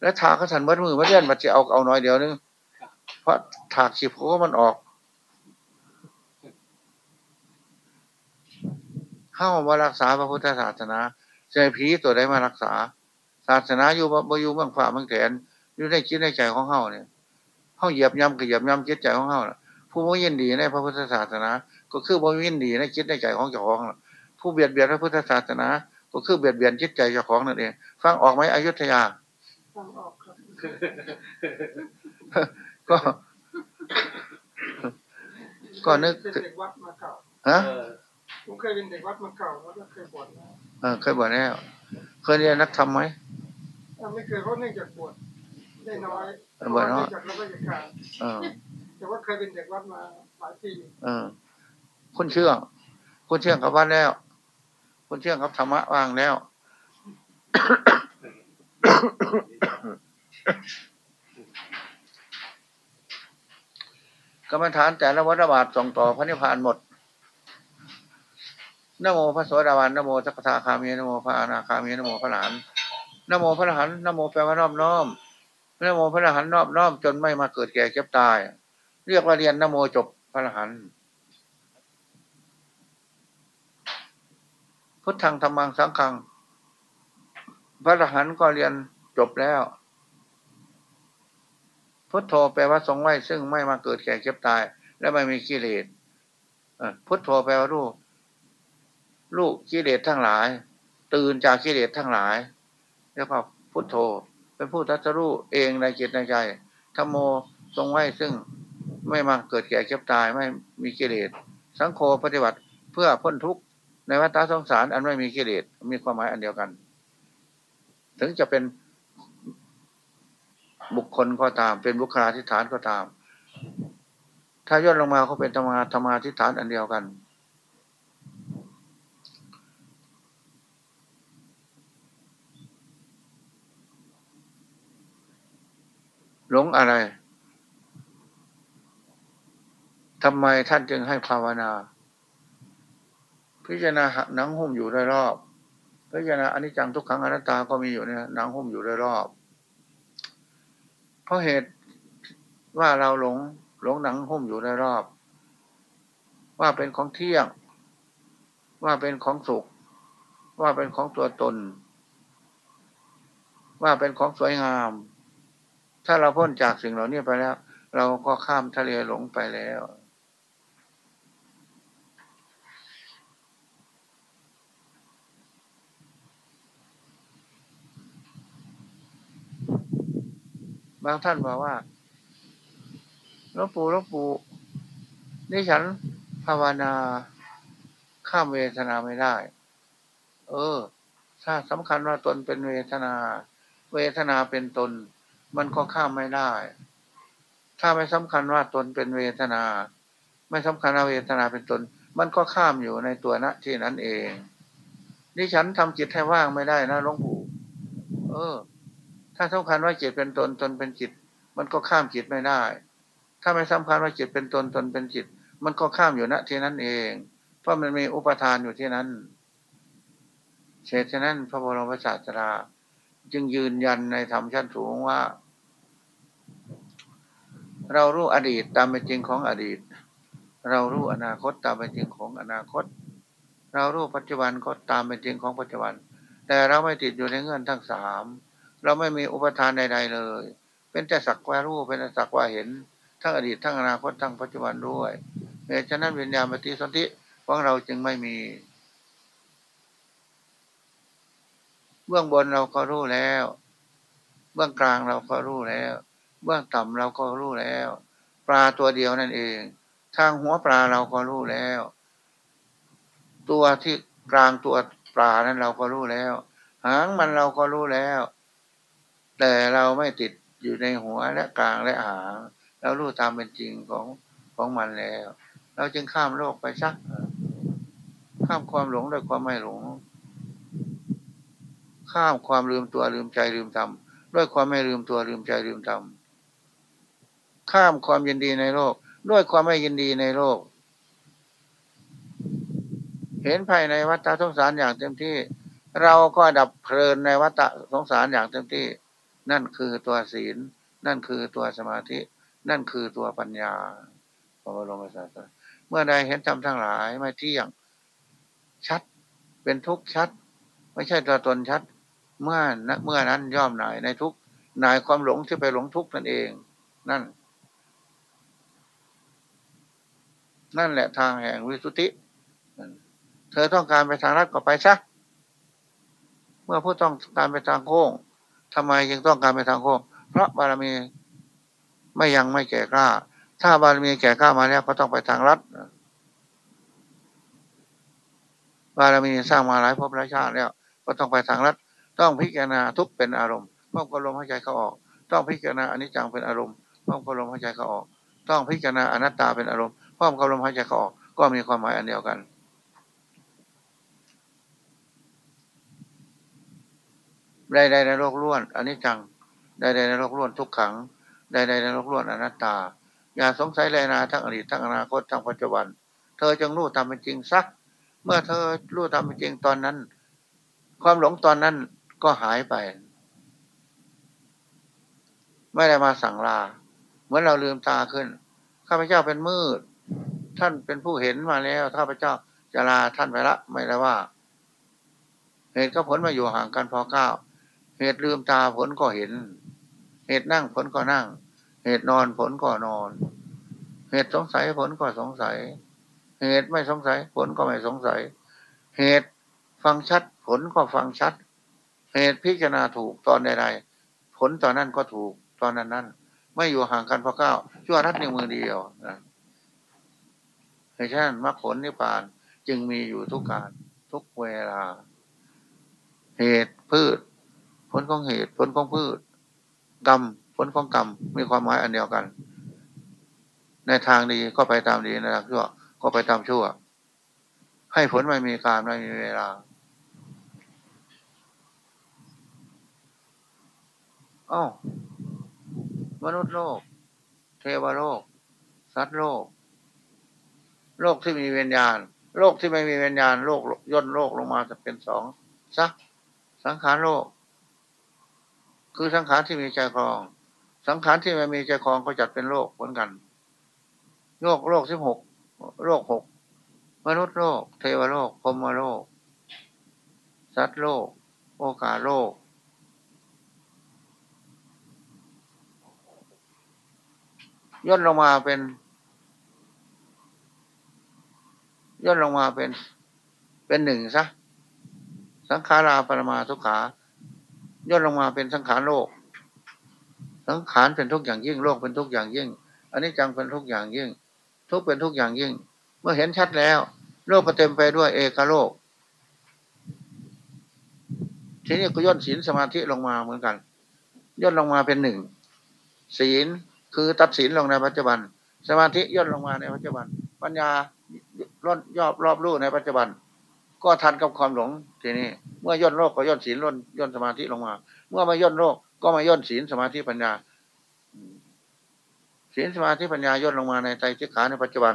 แล้วถากเขาสันมัดมือมัดเลื่อนมันจะเอาเอาน้อยเดียวนึงเพราะถากขีบเขาก็มันออกเข้ามารักษาพระพุทธศาสนาใจผีตัวใดมารักษา ศาสนาอยู่บ่อยู่เมืองฝ่าเมืองแขนอยู่ในคิดในใจของเฮาเนี่ยเฮาเหยียบย่ำกับเหยียบย่ำคิดใจของเฮาผู้บ่ยินดีในพระพุทธศาสนา ก็คือบ่ยินดีในคิดในใจของเจ้าของ ผู้เบียดเบียนพระพุทธศาสนา ก็คือเบียดเบียนจิตใจเจ้าของนั่นเอง ฟังออกไหมอยุธยาฟังออกครับก็ก็นึกเป็นเด็กวัดมาเก่าฮะเออผมเคยเป็นเด็กวัดมาเก่าแล้วก็เคยบวชแล้วเออเคยบอกแล้วเคยเรียนนักธรรมไหมอ่าไม่เคยเพราะเนื่องจากบวชได้น้อยบวชน้อยเนื่องจากรับราชการเออแต่ว่าเคยเป็นเด็กวัดมาหลายปีเออคุณเชื่องคุณเชื่องกับวัดแล้ว คุณเชื่องกับธรรมะว่างแล้วกรรมฐานแต่ละวัฏบาทส่งต่อพระนิพพานหมดนโมพระโสดาบันนโมสัพพทาคามีนโมพระอนาคามีนโมพระหลานนโมพระอรหันนโมแปลว่านอบน้อมนโมพระอรหันนอบน้อมจนไม่มาเกิดแก่เก็บตาย เรียกว่าเรียนนโมจบพระอรหัน พุทธังธรรมังสังฆัง พระอรหันต์ก็เรียนจบแล้ว พุทโธแปลว่าทรงไว้ ซึ่งไม่มาเกิดแก่เก็บตาย และไม่มีกิเลสพุทโธแปลว่ารู้ลูกกิเลสทั้งหลาย ตื่นจากกิเลสทั้งหลายเรียกว่าพุทโธเป็นผู้ทัศรู้เองในจิตในใจธรรมโมทรงไว้ซึ่งไม่มาเกิดแก่เก็บตายไม่มีกิเลสสังโฆปฏิบัติเพื่อพ้นทุกข์ ในวัฏสงสารอันไม่มีกิเลสมีความหมายอันเดียวกัน ถึงจะเป็นบุคคลก็ตาม เป็นบุคลาธิฐานก็ตาม ถ้าย่นลงมาเขาเป็นธรรมาธรรมาธิฐานอันเดียวกัน หลงอะไรทำไมท่านจึงให้ภาวนา พิจารณาหนังหุ้มอยู่ได้รอบ พิจารณาอนิจจังทุกขังอนัตตาก็มีอยู่เนี่ยหนังหุ้มอยู่ได้รอบ เพราะเหตุว่าเราหลงหลงหนังหุ้มอยู่ได้รอบ ว่าเป็นของเที่ยง ว่าเป็นของสุข ว่าเป็นของตัวตน ว่าเป็นของสวยงาม ถ้าเราพ้นจากสิ่งเหล่านี้ไปแล้ว เราก็ข้ามทะเลหลงไปแล้ว บางท่านบอกว่าหลวงปู่หลวงปู่นี่ฉันภาวนาข้ามเวทนาไม่ได้ เออ ถ้าสำคัญว่าตนเป็นเวทนา เวทนาเป็นตน มันก็ข้ามไม่ได้ ถ้าไม่สำคัญว่าตนเป็นเวทนา ไม่สำคัญว่าเวทนาเป็นตน มันก็ข้ามอยู่ในตัวณที่นั้นเอง นี่ฉันทำจิตให้ว่างไม่ได้นะหลวงปู่ เออ ถ้าสำคัญว่าจิตเป็นตนตนเป็นจิต มันก็ข้ามจิตไม่ได้ ถ้าไม่สำคัญว่าจิตเป็นตนตนเป็นจิต มันก็ข้ามอยู่ณที่นั้นเอง เพราะมันมีอุปทานอยู่ที่นั้นเช่นนั้นพระบรมศาสดาจึงยืนยันในธรรมชั้นสูงว่า เรารู้อดีตตามเป็นจริงของอดีต เรารู้อนาคตตามเป็นจริงของอนาคต เรารู้ปัจจุบันก็ตามเป็นจริงของปัจจุบัน แต่เราไม่ติดอยู่ในเงื่อนทั้งสาม เราไม่มีอุปทานใด ๆ เลย เป็นแต่สักว่ารู้เป็นแต่สักว่าเห็น ทั้งอดีตทั้งอนาคตทั้งปัจจุบันด้วยเหตุฉะนั้นวิญญาณปฏิสนธิของเราจึงไม่มี เบื้องบนเราก็รู้แล้ว เบื้องกลางเราก็รู้แล้ว เบื้องต่ำเราก็รู้แล้ว ปลาตัวเดียวนั่นเอง ทางหัวปลาเราก็รู้แล้ว ตัวที่กลางตัวปลานั้นเราก็รู้แล้ว หางมันเราก็รู้แล้ว แต่เราไม่ติดอยู่ในหัวและกลางและหางเรารู้ตามเป็นจริงของของมันแล้ว เราจึงข้ามโลกไปสัก ข้ามความหลงด้วยความไม่หลง ข้ามความลืมตัวลืมใจลืมธรรมด้วยความไม่ลืมตัวลืมใจลืมธรรมข้ามความยินดีในโลก ด้วยความไม่ยินดีในโลก เห็นภายในวัฏสงสารอย่างเต็มที่ เราก็ดับเพลินในวัฏสงสารอย่างเต็มที่ นั่นคือตัวศีล นั่นคือตัวสมาธิ นั่นคือตัวปัญญาพระบรมศาสดาเมื่อใดเห็นธรรมทั้งหลายไม่เที่ยงชัด เป็นทุกข์ชัด ไม่ใช่ตัวตนชัด เมื่อเมื่อนั้นย่อมหน่ายในทุกข์หน่ายความหลงที่ไปหลงทุกข์นั่นเอง นั่น นั่นแหละทางแห่งวิสุทธิเธอต้องการไปทางรัดก็ไปซะเมื่อผู้ต้องการไปทางโค้ง ทำไมจึงต้องการไปทางโค้งเพราะบารมีไม่ยังไม่แก่กล้า ถ้าบารมีแก่กล้ามาแล้วก็ต้องไปทางรัดบารมีสร้างมาหลายภพหลายชาติแล้ว ก็ต้องไปทางรัดต้องพิจารณาทุกเป็นอารมณ์พร้อมกับลมหายใจเขาออก ต้องพิจารณาอนิจจังเป็นอารมณ์พร้อมกับลมหายใจเขาออก ต้องพิจารณาอนัตตาเป็นอารมณ์พร้อมกับลมหายใจเขาออก ก็มีความหมายอันเดียวกัน ใดๆในโลกล้วนอันนี้จังใดๆในโลกล้วนทุกขังใดๆในโลกล้วนอนัตตา อย่าสงสัยเลยนาทั้งอดีตทั้งอนาคตทั้งปัจจุบัน เธอจงรู้ตามเป็นจริงสัก เมื่อเธอรู้ตามเป็นจริงตอนนั้น ความหลงตอนนั้นก็หายไป ไม่ได้มาสั่งลา เหมือนเราลืมตาขึ้นข้าพเจ้าเป็นมืด ท่านเป็นผู้เห็นมาแล้วข้าพเจ้าจะลาท่านไปละ ไม่ได้ว่า เหตุก็ผลมาอยู่ห่างกันพอเก้า เหตุลืมตาผลก็เห็น เหตุนั่งผลก็นั่ง เหตุนอนผลก็นอน เหตุสงสัยผลก็สงสัย เหตุไม่สงสัยผลก็ไม่สงสัย เหตุฟังชัด ผลก็ฟังชัด เหตุพิจารณาถูกตอนใดๆผลตอนนั้นก็ถูกตอนนั้นนั้นไม่อยู่ห่างกันพอเก้าชั่วรัดในมือเดียวนะเหตุฉะนั้นมรรคผลนิพพานจึงมีอยู่ทุกการทุกเวลา เหตุพืช ผลของเหตุ ผลของพืช กรรม ผลของกรรม มีความหมายอันเดียวกัน ในทางดีก็ไปตามดีในทางชั่ว ก็ไปตามชั่ว ให้ผลไม่มีการไม่มีเวลา อ้ามนุษย์โลก เทวโลก สัตว์โลก โลกที่มีวิญญาณ โลกที่ไม่มีวิญญาณ โลกย่นโลกลงมาจะเป็นสองสักสังขารโลก คือสังขารที่มีใจครอง สังขารที่ไม่มีใจครองก็จัดเป็นโลกเหมือนกันโลกโลกสิบหกโลกหกมนุษย์โลก เทวโลกพรมโลก สัตว์โลก โอกาโลก ย่นลงมาเป็น ย่นลงมาเป็น เป็นหนึ่งซะ สังขาราปรมาทุกขา ย่นลงมาเป็นสังขารโลก สังขารเป็นทุกอย่างยิ่งโลกเป็นทุกอย่างยิ่งอันนี้จังเป็นทุกอย่างยิ่ง ทุกเป็นทุกอย่างยิ่ง เมื่อเห็นชัดแล้ว โลกก็เต็มไปด้วยเอกโลก ทีนี้ก็ย่นศีลสมาธิลงมาเหมือนกัน ย่นลงมาเป็นหนึ่งศีลคือตัดศีลลงในปัจจุบัน สมาธิย่นลงมาในปัจจุบัน ปัญญาล่นยอบรอบรู้ในปัจจุบัน ก็ทันกับความหลงทีนี้เมื่อย่นโลกก็ย่นศีลย่นย่นสมาธิลงมา เมื่อมาย่นโลกก็มาย่นศีลสมาธิปัญญาศีลสมาธิปัญญาย่นลงมาในใจจิขาในปัจจุบัน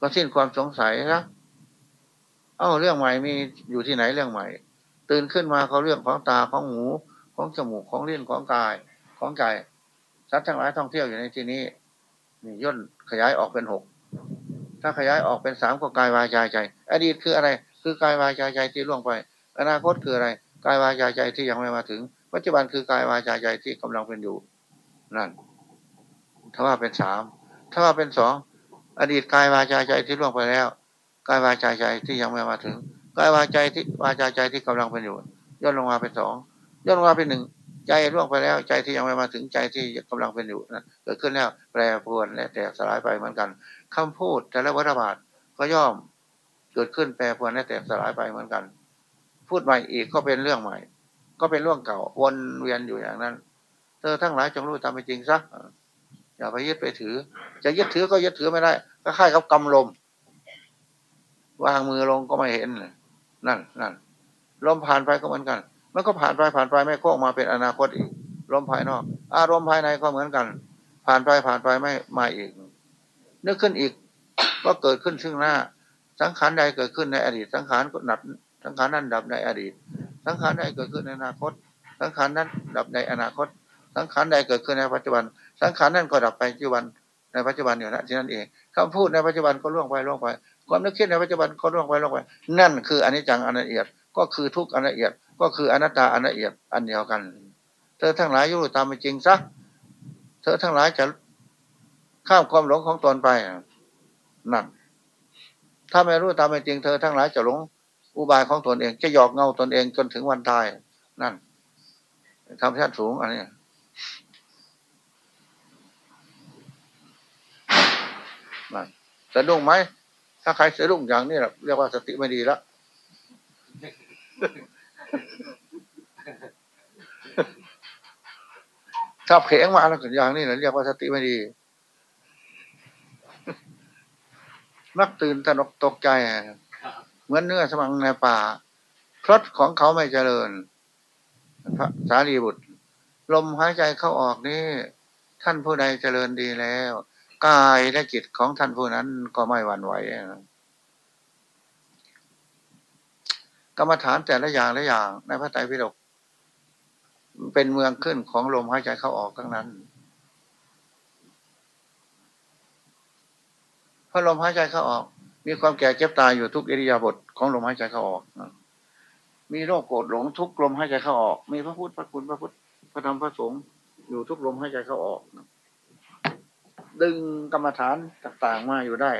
ก็สิ้นความสงสัยนะเอ้าเรื่องใหม่มีอยู่ที่ไหนเรื่องใหม่ ตื่นขึ้นมาเขาเรื่องของตาของหูของจมูกของเลิ้ยนของกายของใจสัตว์ทั้งหลายท่องเที่ยวอยู่ในที่นี้นี่ย่นขยายออกเป็นหก ถ้าขยายออกเป็นสามก็กายวาจาใจ อดีตคืออะไร คือกายวาจาใจที่ล่วงไป อนาคตคืออะไรกายวาจาใจที่ยังไม่มาถึง ปัจจุบันคือกายวาจาใจที่กำลังเป็นอยู่ นั่น ถ้าว่าเป็นสามถ้าว่าเป็นสองอดีตกายวาจาใจที่ล่วงไปแล้วกายวาจาใจที่ยังไม่มาถึงกายวาจาที่วาจาใจที่กำลังเป็นอยู่ย่นลงมาเป็นสองย่นลงมาเป็นหนึ่งใจล่วงไปแล้ว ใจที่ยังไม่มาถึงใจที่กำลังเป็นอยู่นะเกิดขึ้นแล้วแปรปรวนและแตกสลายไปเหมือนกัน คำพูดแต่ละวัฏบาทก็ย่อมเกิดขึ้นแปรปรวนและแตกสลายไปเหมือนกัน พูดใหม่อีกก็เป็นเรื่องใหม่ ก็เป็นเรื่องเก่าวนเวียนอยู่อย่างนั้น เธอทั้งหลายจงรู้ตามเป็นจริงซะอย่าไปยึดไปถือ จะยึดถือก็ยึดถือไม่ได้ ก็ค่ายกับกำลม วางมือลงก็ไม่เห็นนั่นนั่นลมผ่านไปก็เหมือนกัน มันก็ผ่านไปผ่านไปไม่โค้งมาเป็นอนาคตอีกลมภายนอก อารมณ์ภายในก็เหมือนกัน ผ่านไปผ่านไปไม่มาอีก นึกขึ้นอีกก็เกิดขึ้นซึ่งหน้า สังขารใดเกิดขึ้นในอดีต สังขารก็ดับ สังขารนั้นดับในอดีต สังขารใดเกิดขึ้นในอนาคต สังขารนั้นดับในอนาคต สังขารใดเกิดขึ้นในปัจจุบัน สังขารนั้นก็ดับไปปัจจุบันในปัจจุบันอยู่นะที่นั่นเองคำพูดในปัจจุบันก็ล่วงไปล่วงไปความนึกคิดในปัจจุบันก็ล่วงไปล่วงไป นั่นคืออนิจจังอันละเอียดก็คือทุกอันละเอียดก็คืออนัตตาอันละเอียดอันเดียวกัน เธอทั้งหลายอยู่ตามเป็นจริงซะเธอทั้งหลายจะ ข้ามความหลงของตนไปนั่นถ้าไม่รู้ตามเป็นจริงเธอทั้งหลายจะหลงอุบายของตนเอง จะหยอกเงาตนเองจนถึงวันตาย นั่นทำชั้นสูงอันนี้สะดุ้งไหม ถ้าใครสะดุ้งอย่างนี้แหละเรียกว่าสติไม่ดีล้วถ้าเพ่งมาแล้วอย่างนี้แหละเรียกว่าสติไม่ดี มักตื่นตะหนกตกใจเหมือนเนื้อสมังในป่ารสของเขาไม่เจริญ พระสารีบุตร ลมหายใจเข้าออกนี่ท่านผู้ใดเจริญดีแล้วกายและจิตของท่านผู้นั้นก็ไม่หวั่นไหวกรรมฐานแต่ละอย่างละอย่างในพระไตรปิฎกเป็นเมืองขึ้นของลมหายใจเข้าออกทั้งนั้นเพ ราะลมหายใจเข้าออก มีความแก่เจ็บตายอยู่ทุกอิริยาบถของลมหายใจเข้าออก มีโรคโกรธหลงทุกลมหายใจเข้าออก มีพระพุทธพระคุณพระพุทธพระธรรมพระสงฆ์อยู่ทุกลมหายใจเข้าออก ดึงกรรมฐานต่างๆมาอยู่ได้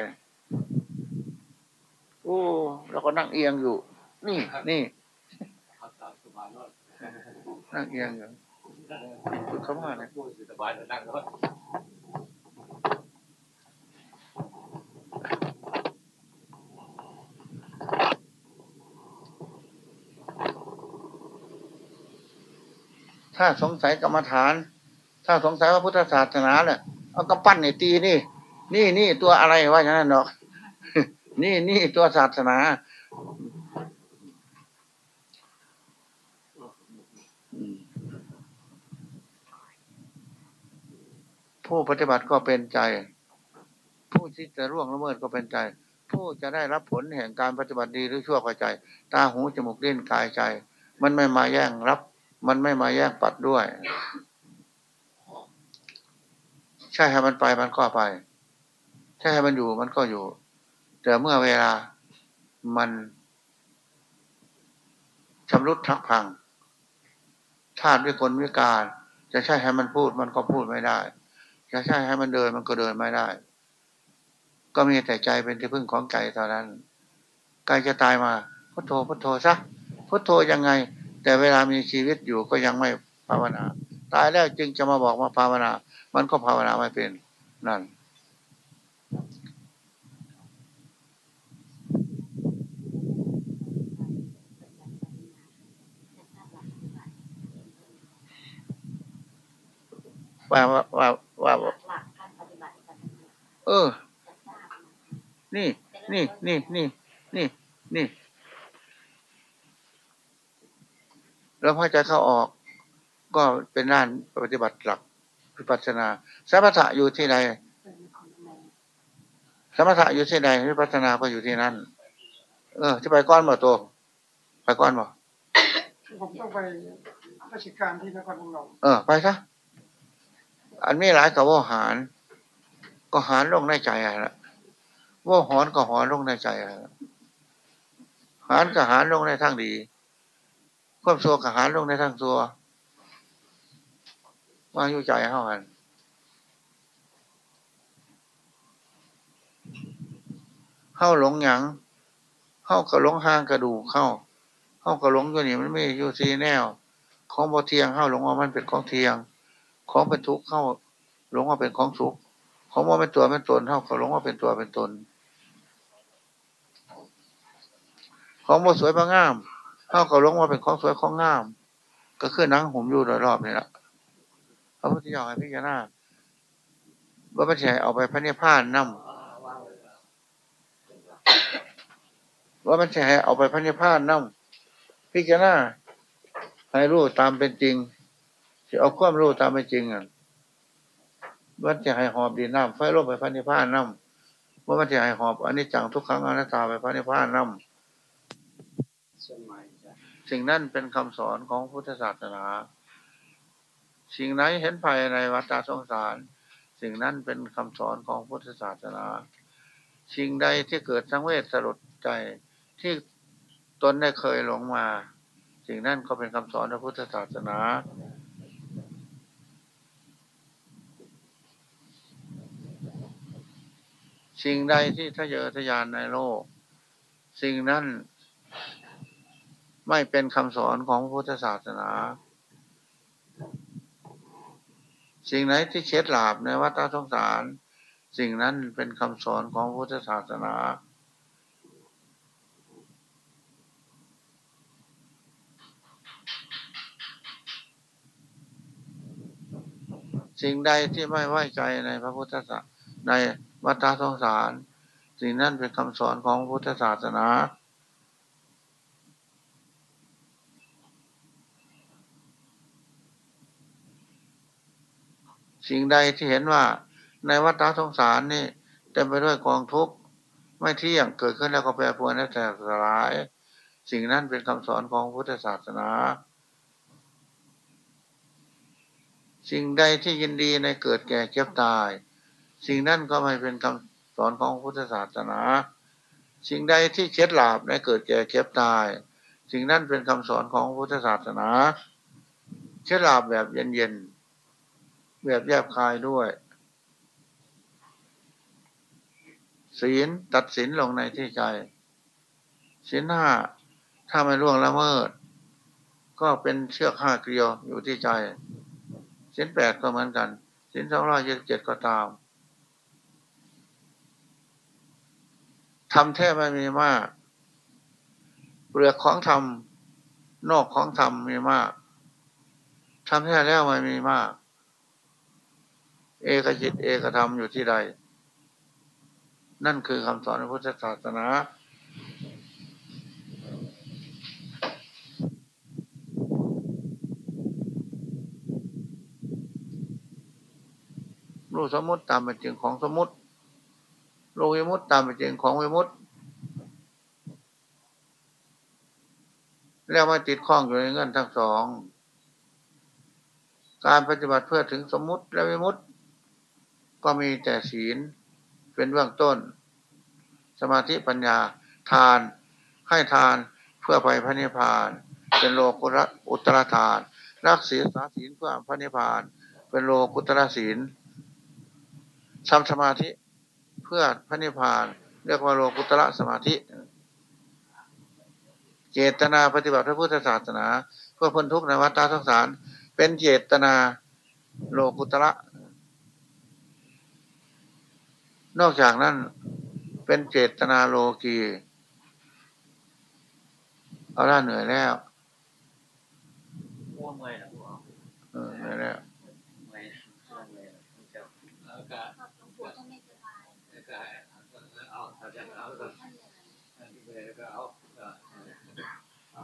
โอ้เราก็นั่งเอียงอยู่ นี่นี่นั่งเอียงอยู่คุณเขามาเนี่ย สบายแต่นั่งร ถ้าสงสัยกรรมฐาน ถ้าสงสัยว่าพุทธศาสนาเนี่ยเอากระปั้นในตีนี่ นี่นี่ตัวอะไรว่าอย่างนั้นเนาะนี่นี่ตัวศาสนาผู้ปฏิบัติก็เป็นใจ ผู้ที่จะร่วงละเมิดก็เป็นใจ ผู้จะได้รับผลแห่งการปฏิบัติดีหรือชั่วก็ใจ ตาหูจมูกลิ้นกายใจ มันไม่มาแย่งรับ มันไม่มาแย่งปัดด้วย ใช่ให้มันไปมันก็ไป ใช่ให้มันอยู่มันก็อยู่ แต่เมื่อเวลามันชำรุดทักพังธาตุวิกลวิการ จะใช่ให้มันพูดมันก็พูดไม่ได้ จะใช่ให้มันเดินมันก็เดินไม่ได้ ก็มีแต่ใจเป็นที่พึ่งของใจเท่านั้นกายจะตายมาพุทโธพุทโธซะพุทโธยังไง แต่เวลามีชีวิตอยู่ก็ยังไม่ภาวนา ตายแล้วจึงจะมาบอกมาภาวนา มันก็ภาวนาไม่เป็นนั่นว่าว่าว่าว่าเออ นี่ นี่ นี่ นี่ นี่ นี่ แล้วพอใจเข้าออก ก็เป็นด้านปฏิบัติหลักวิปัสสนาสมถะอยู่ที่ใดสมถะอยู่ที่ใดวิปัสสนาก็อยู่ที่นั่น เออที่ไปก้อนบ่ตัวไปก้อนบ่ผมต้องไปราชการที่นครพนมเออไปซะอันนี้หลายกับว่าหาร ก็หารลงในใจอะละว่าหอนก็หอนลงในใจอะละหารก็หารลงในทางดี ควบซัวกับหารลงในทางซัวว่าอยู่ใจเฮาหันเฮาหลงหยังเฮาก็หลงห้างกระดูกเข้าเฮาก็หลงอยู่นี่มันไม่อยู่ซีแนว ของบ่เทียงเฮาหลงว่ามันเป็นของเทียง ของเป็นทุกข์เข้าหลงว่าเป็นของสุขของว่าเป็นตัวเป็นตนเท่ากับหลงว่าเป็นตัวเป็นตนของบ่สวยบ่งาม เท่ากับลงว่าเป็นของสวยของงาม ก็คือหนังหุ่มอยู่โดยรอบนี่แหละพระพุทธเจ้าให้พิจารณาว่าพระเจ้าเอาไปพระเนพานนำว่ามันจะให้เอาไปพระเนพานนำพิจารณาให้รู้ตามเป็นจริงจะเอาความรู้ตามเป็นจริงอะว่าจะให้หอบดีน้ำไฟลมไปพระนิพพานน้ำว่ามันจะให้หอบอันนี้จังทุกครั้งอนัตตาไปพระนิพพานน้เชียงใหม่จ้ะำ สิ่งนั้นเป็นคำสอนของพุทธศาสนา สิ่งไหนเห็นภัยในวัฏสงสาร สิ่งนั้นเป็นคำสอนของพุทธศาสนา สิ่งใดที่เกิดสังเวชสลดใจที่ตนได้เคยหลงมา สิ่งนั้นก็เป็นคำสอนของพุทธศาสนาสิ่งใดที่ทะเยอทะยานในโลก สิ่งนั้น ไม่เป็นคำสอนของพุทธศาสนา สิ่งไหนที่เช็ดหลาบในวัฏสงสาร สิ่งนั้นเป็นคำสอนของพุทธศาสนา สิ่งใดที่ไม่ไว้ใจในพระพุทธศาสนาในวัฏสงสาร สิ่งนั้นเป็นคำสอนของพุทธศาสนา สิ่งใดที่เห็นว่าในวัฏสงสารนี่เต็มไปด้วยกองทุกข์ไม่เที่ยงเกิดขึ้นแล้วก็แปรปรวนและแตกสลาย สิ่งนั้นเป็นคำสอนของพุทธศาสนา สิ่งใดที่ยินดีในเกิดแก่เก็บตาย สิ่งนั้นก็ไม่เป็นคำสอนของพุทธศาสนา สิ่งใดที่เช็ดหลาบในเกิดแก่เก็บตาย สิ่งนั้นเป็นคำสอนของพุทธศาสนาเช็ดหลาบแบบเย็นๆ แบบแยบคายด้วย ศีลตัดสินลงในที่ใจศีลห้าถ้าไม่ล่วงละเมิด ก็เป็นเชือกห้าเกลียวอยู่ที่ใจศีลแปดก็เหมือนกันศีลสองร้อยยี่สิบเจ็ดก็ตามทำแท้ไม่มีมาก เปลือกของธรรมนอกของธรรมมีมากทำแท้แล้วไม่มีมาก เอกจิตเอกธรรมอยู่ที่ใด นั่นคือคำสอนของพุทธศาสนา รู้สมมติตามเป็นจริงของสมมติรู้วิมุตตามเป็นจริงของวิมุตแล้วมาติดข้องอยู่ในเงื่อนทั้งสอง การปฏิบัติเพื่อถึงสมมติและวิมุต ก็มีแต่ศีลเป็นเบื้องต้น สมาธิปัญญาทานให้ทานเพื่อไปพระนิพพาน เป็นโลกุตอุตรทาน รักศีลสาศีลเพื่อพระนิพพาน เป็นโลกุตระศีลทำสมาธิเพื่อพระนิพพาน เรียกว่าโลกุตระสมาธิ เจตนาปฏิบัติพระพุทธศาสนา เพื่อพ้นทุกข์ในวัฏสงสาร เป็นเจตนาโลกุตระ นอกจากนั้นเป็นเจตนาโลกีเอาล่าเหนื่อยแล้วง่วงเลยนะพวกเออเหนื่อยแล้วไม่ไม่แล้วก็หลวงปู่ท่านไม่สบายแล้วก็เอาถ้าจะเอาก็ท่านเลยแล้วก็เอา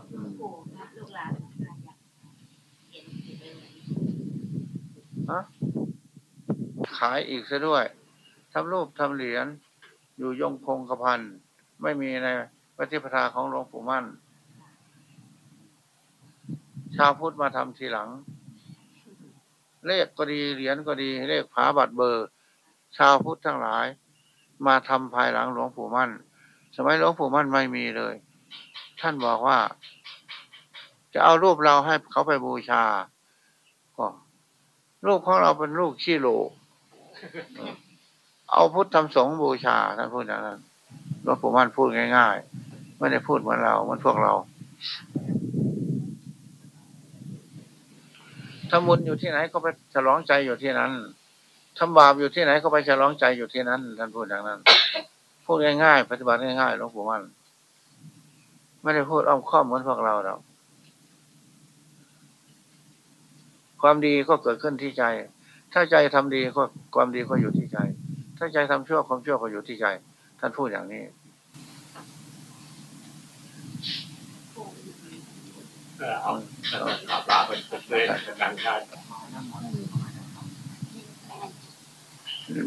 หลวงปู่นะลูกหลานอยากเห็นเห็นเลยขายอีกซะด้วย ทำรูปทำเหรียญอยู่ยงคงกระพันไม่มีในปฏิปทาของหลวงปู่มั่น ชาวพุทธมาทำทีหลัง เลขก็ดีเหรียญก็ดี เลขผาบัตรเบอร์ ชาวพุทธทั้งหลาย มาทำภายหลังหลวงปู่มั่น สมัยหลวงปู่มั่นไม่มีเลย ท่านบอกว่า จะเอารูปเราให้เขาไปบูชาก็รูปของเราเป็นรูปขี้โล เอาพุทธทำสงฆ์บูชาท่านพูดอย่างนั้นหลวงปู่มั่นพูดง่ายๆ ไม่ได้พูดเหมือนเราเหมือนพวกเราทำบุญอยู่ที่ไหนก็ไปฉลองใจอยู่ที่นั้นทำบาปอยู่ที่ไหนก็ไปฉลองใจอยู่ที่นั้นท่านพูดอย่างนั้น พูดง่ายๆ ปฏิบัติง่ายๆหลวงปู่มั่นไม่ได้พูดอ้อมค้อมเหมือนพวกเราเราความดีก็เกิดขึ้นที่ใจ ถ้าใจทำดีก็ความดีก็อยู่ที่ใจ ถ้าใจทำชั่วความชั่วก็อยู่ที่ใจ ท่านพูดอย่างนี้เอาเอาปลาเป็นเป็นการชาติ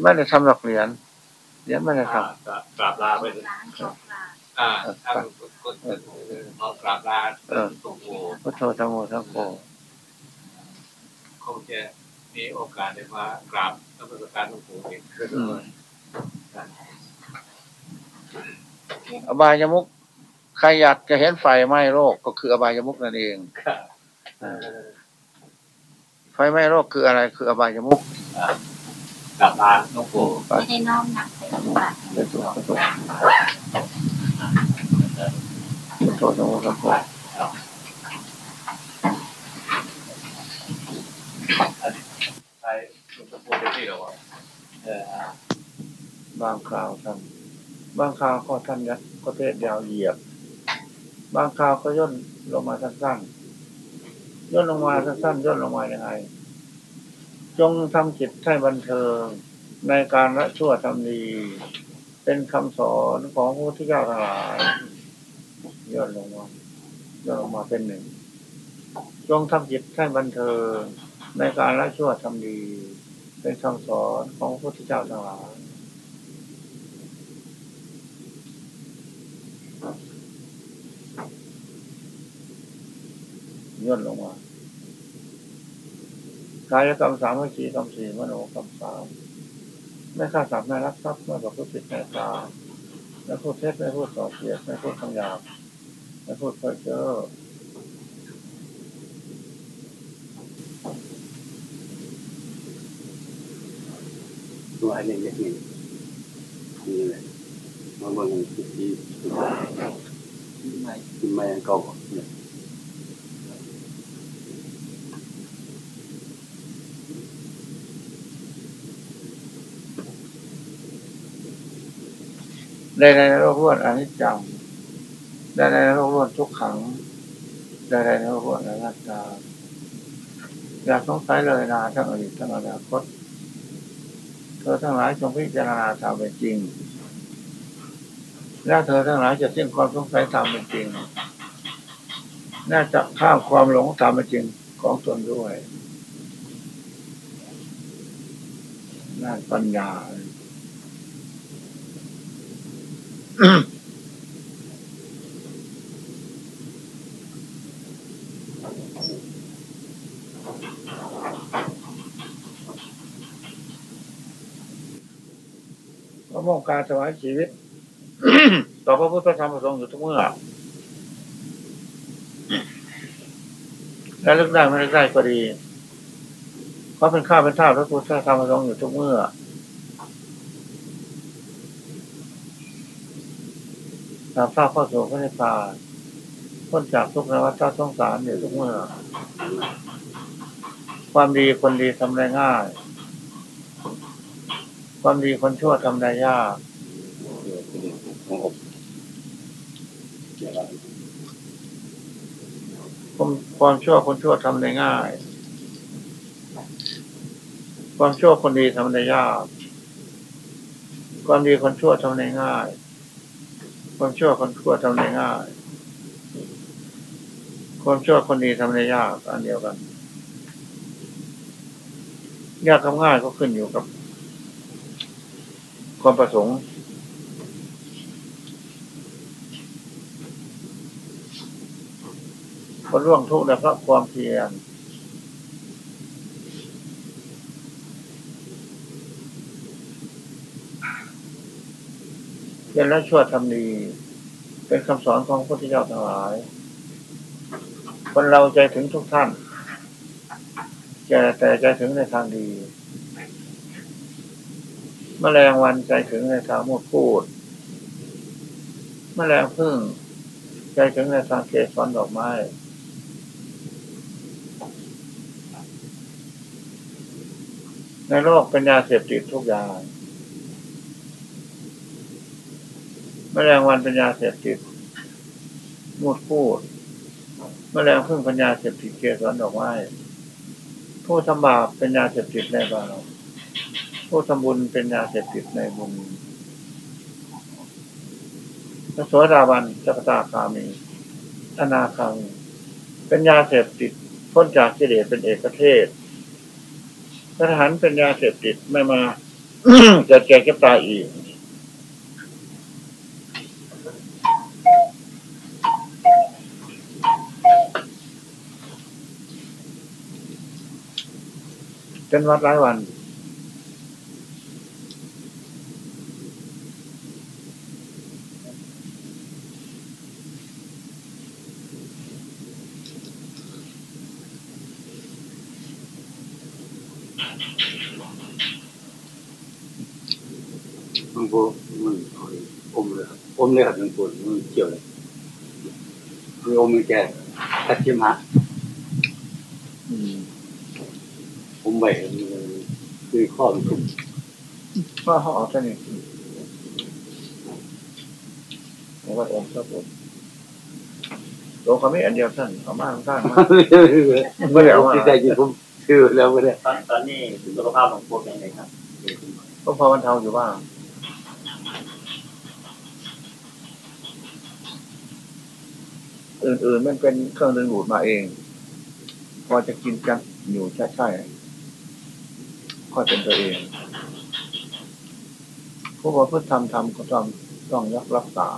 ไม่ได้ทำหลักเหรียญเหรียญไม่ได้ทปลาปลาเป็นร้านโชคลาภอ่าถ้าคนคนมากราบลาหลวงปู่พุทโธธรรมโมสังโฆคงจะ มีโอกาสได้มากราบนมัสการหลวงปู่อีกอืมอบายมุกใครอยากจะเห็นไฟไหม้โลกก็คืออบายมุกนั่นเองครับไฟไหม้โลกคืออะไร คืออบายมุกกราบลาหลวงปู่ไม่ได้น้อมหนักไปปฏิบัติเป็นตัวเป็นตัวพุทโธธรรมโมสังโฆ ใช่หลวงปู่ได้ที่หรอวะเออ บางคราวท่าน บางคราวก็ท่านยัดก็เทศยาวเหยียบ บางคราวก็ย่นลงมาสั้นๆ ย่นลงมาสั้นๆ ย่นลงมายังไง จงทำจิตให้บันเทิงในการละชั่วทำดี เป็นคำสอนของพระพุทธเจ้าทั้งหลายย่นลงมาย่นลงมาเป็นหนึ่ง จงทำจิตให้บันเทิงในการละชั่วทำดี เป็นคำสอนของพระพุทธเจ้าทั้งหลายย่นลงมากายกรรมสามวิจีกรรมสี่มโนกรรมสามไม่ฆ่าสัตว์ไม่รักทรัพย์ไม่ประพฤติผิดในตาไม่พูดเท็จไม่พูดส่อเสียดไม่พูดคำหยาบไม่พูดเพ้อเจ้อ ตัวอะไรอย่างนี้นี่แหละมาเบิ่งที่ที่ที่ไม่เก่าเนี่ยได้ในโลกล้วนอนิจจังได้ในโลกล้วนทุกขังได้ในโลกล้วนอนัตตาอย่าสงสัยเลยนาทั้งอดีตทั้งอนาคต เธอทั้งหลายจงพิจารณาตามเป็นจริง และเธอทั้งหลายจะสิ้นความสงสัยตามเป็นจริง น่าจะข้ามความหลงตามเป็นจริงของตนด้วยน่าปัญญา พระมง การถวายชีวิต ต่อพระพุทธธรรมประสงค์อยู่ทุกเมื่อและเลือกได้ไม่เลือกได้ก็ดีเพราะเป็นข้าเป็นท่าพระพุทธธรรมประสงค์อยู่ทุกเมื่อตามทราบข้อสู่พระนิพพานพ้นจากทุกนวัฏสงสารอยู่ทุกเมื่อ ความดีคนดีทำได้ง่าย ความดีคนชั่วทำได้ยากความความชั่วคนชั่วทำได้ง่าย ความชั่วคนดีทำได้ยาก ความดีคนชั่วทำได้ง่าย ความชั่วคนชั่วทำได้ง่าย ความชั่วคนดีทำได้ยาก อันเดียวกัน ยากกับง่ายก็ขึ้นอยู่กับ ความประสงค์ คนร่วงทุกข์และเพราะความเพียรเพียรและชั่วทำดี เป็นคำสอนของพระพุทธเจ้าทั้งหลาย คนเราใจถึงทุกท่านแต่แต่ใจถึงในทางดี แมลงวันใจถึงในทางมดพูดแมลงพึ่งใจถึงในทางเกสรดอกไม้ในโลกเป็นยาเสพติดทุกอย่างแมลงวันเป็นยาเสพติดมุดพูดแมลงพึ่งเป็นยาเสพติดเกสรดอกไม้ผู้ทำบาปเป็นยาเสพติดในบาป โทษบุญเป็นยาเสพติดในบุญพระโสดาบันจักตาคามีอนาคังเป็นยาเสพติดพ้นจากกิเลสเป็นเอกเทศพระทหารเป็นยาเสพติดไม่มาจะแก่ก็ตายอีกเป็นวัดหลายวัน มเลยครับอมเลยครับมันปวดมันเกี่ยวเลยคืออมมันแก่ตัดชิมะอืมอมไปมันคือข้อมันตุ่มว่าเขาออกแค่นี้ผมว่าองค์พระพุทธโลกเขาไม่อันเดียวท่านเขามาข้างๆมาไม่ได้เอาที่ใจจริงผมชื่อแล้วไม่ได้ตอนตอนนี้สุขภาพของพวกยังไงครับก็พอวันเทาอยู่บ้าง อื่น ๆ มันเป็นเครื่องดึงดูดมาเอง พอจะกินกันอยู่ใช่ใช่ๆค่อยเป็นตัวเอง ผู้ว่าพุทธธรรมทำก็ต้องต้องยักรักษา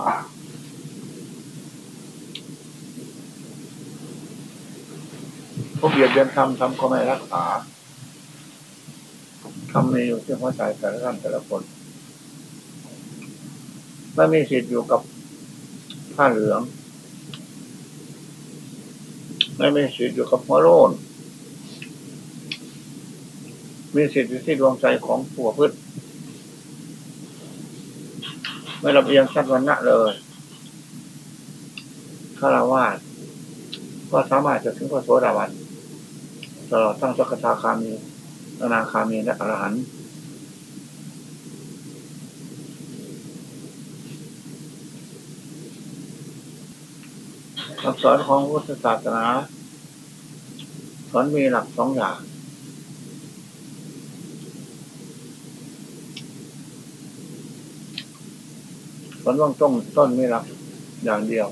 ผู้เบียดเบียนทำทำก็ไม่รักษาทำมีอยู่ที่หัวใจแต่ละท่านแต่ละคนไม่มีสิทธิ์อยู่กับผ้าเหลือง ไม่มีสิทธิ์อยู่กับหัวโลนมีสิทธิ์อยู่ที่ดวงใจของผู้พืชไม่ลำเอียงชั้นวันณะเลยฆราวาสก็สามารถจะถึงพระโสดาบันตลอดทั้งสกทาคามีอนาคามีและอรหันต์ คำสอนของพุทธศาสนา สอนมีหลักสองอย่าง สอนว่างต้นต้นมีหลักอย่างเดียว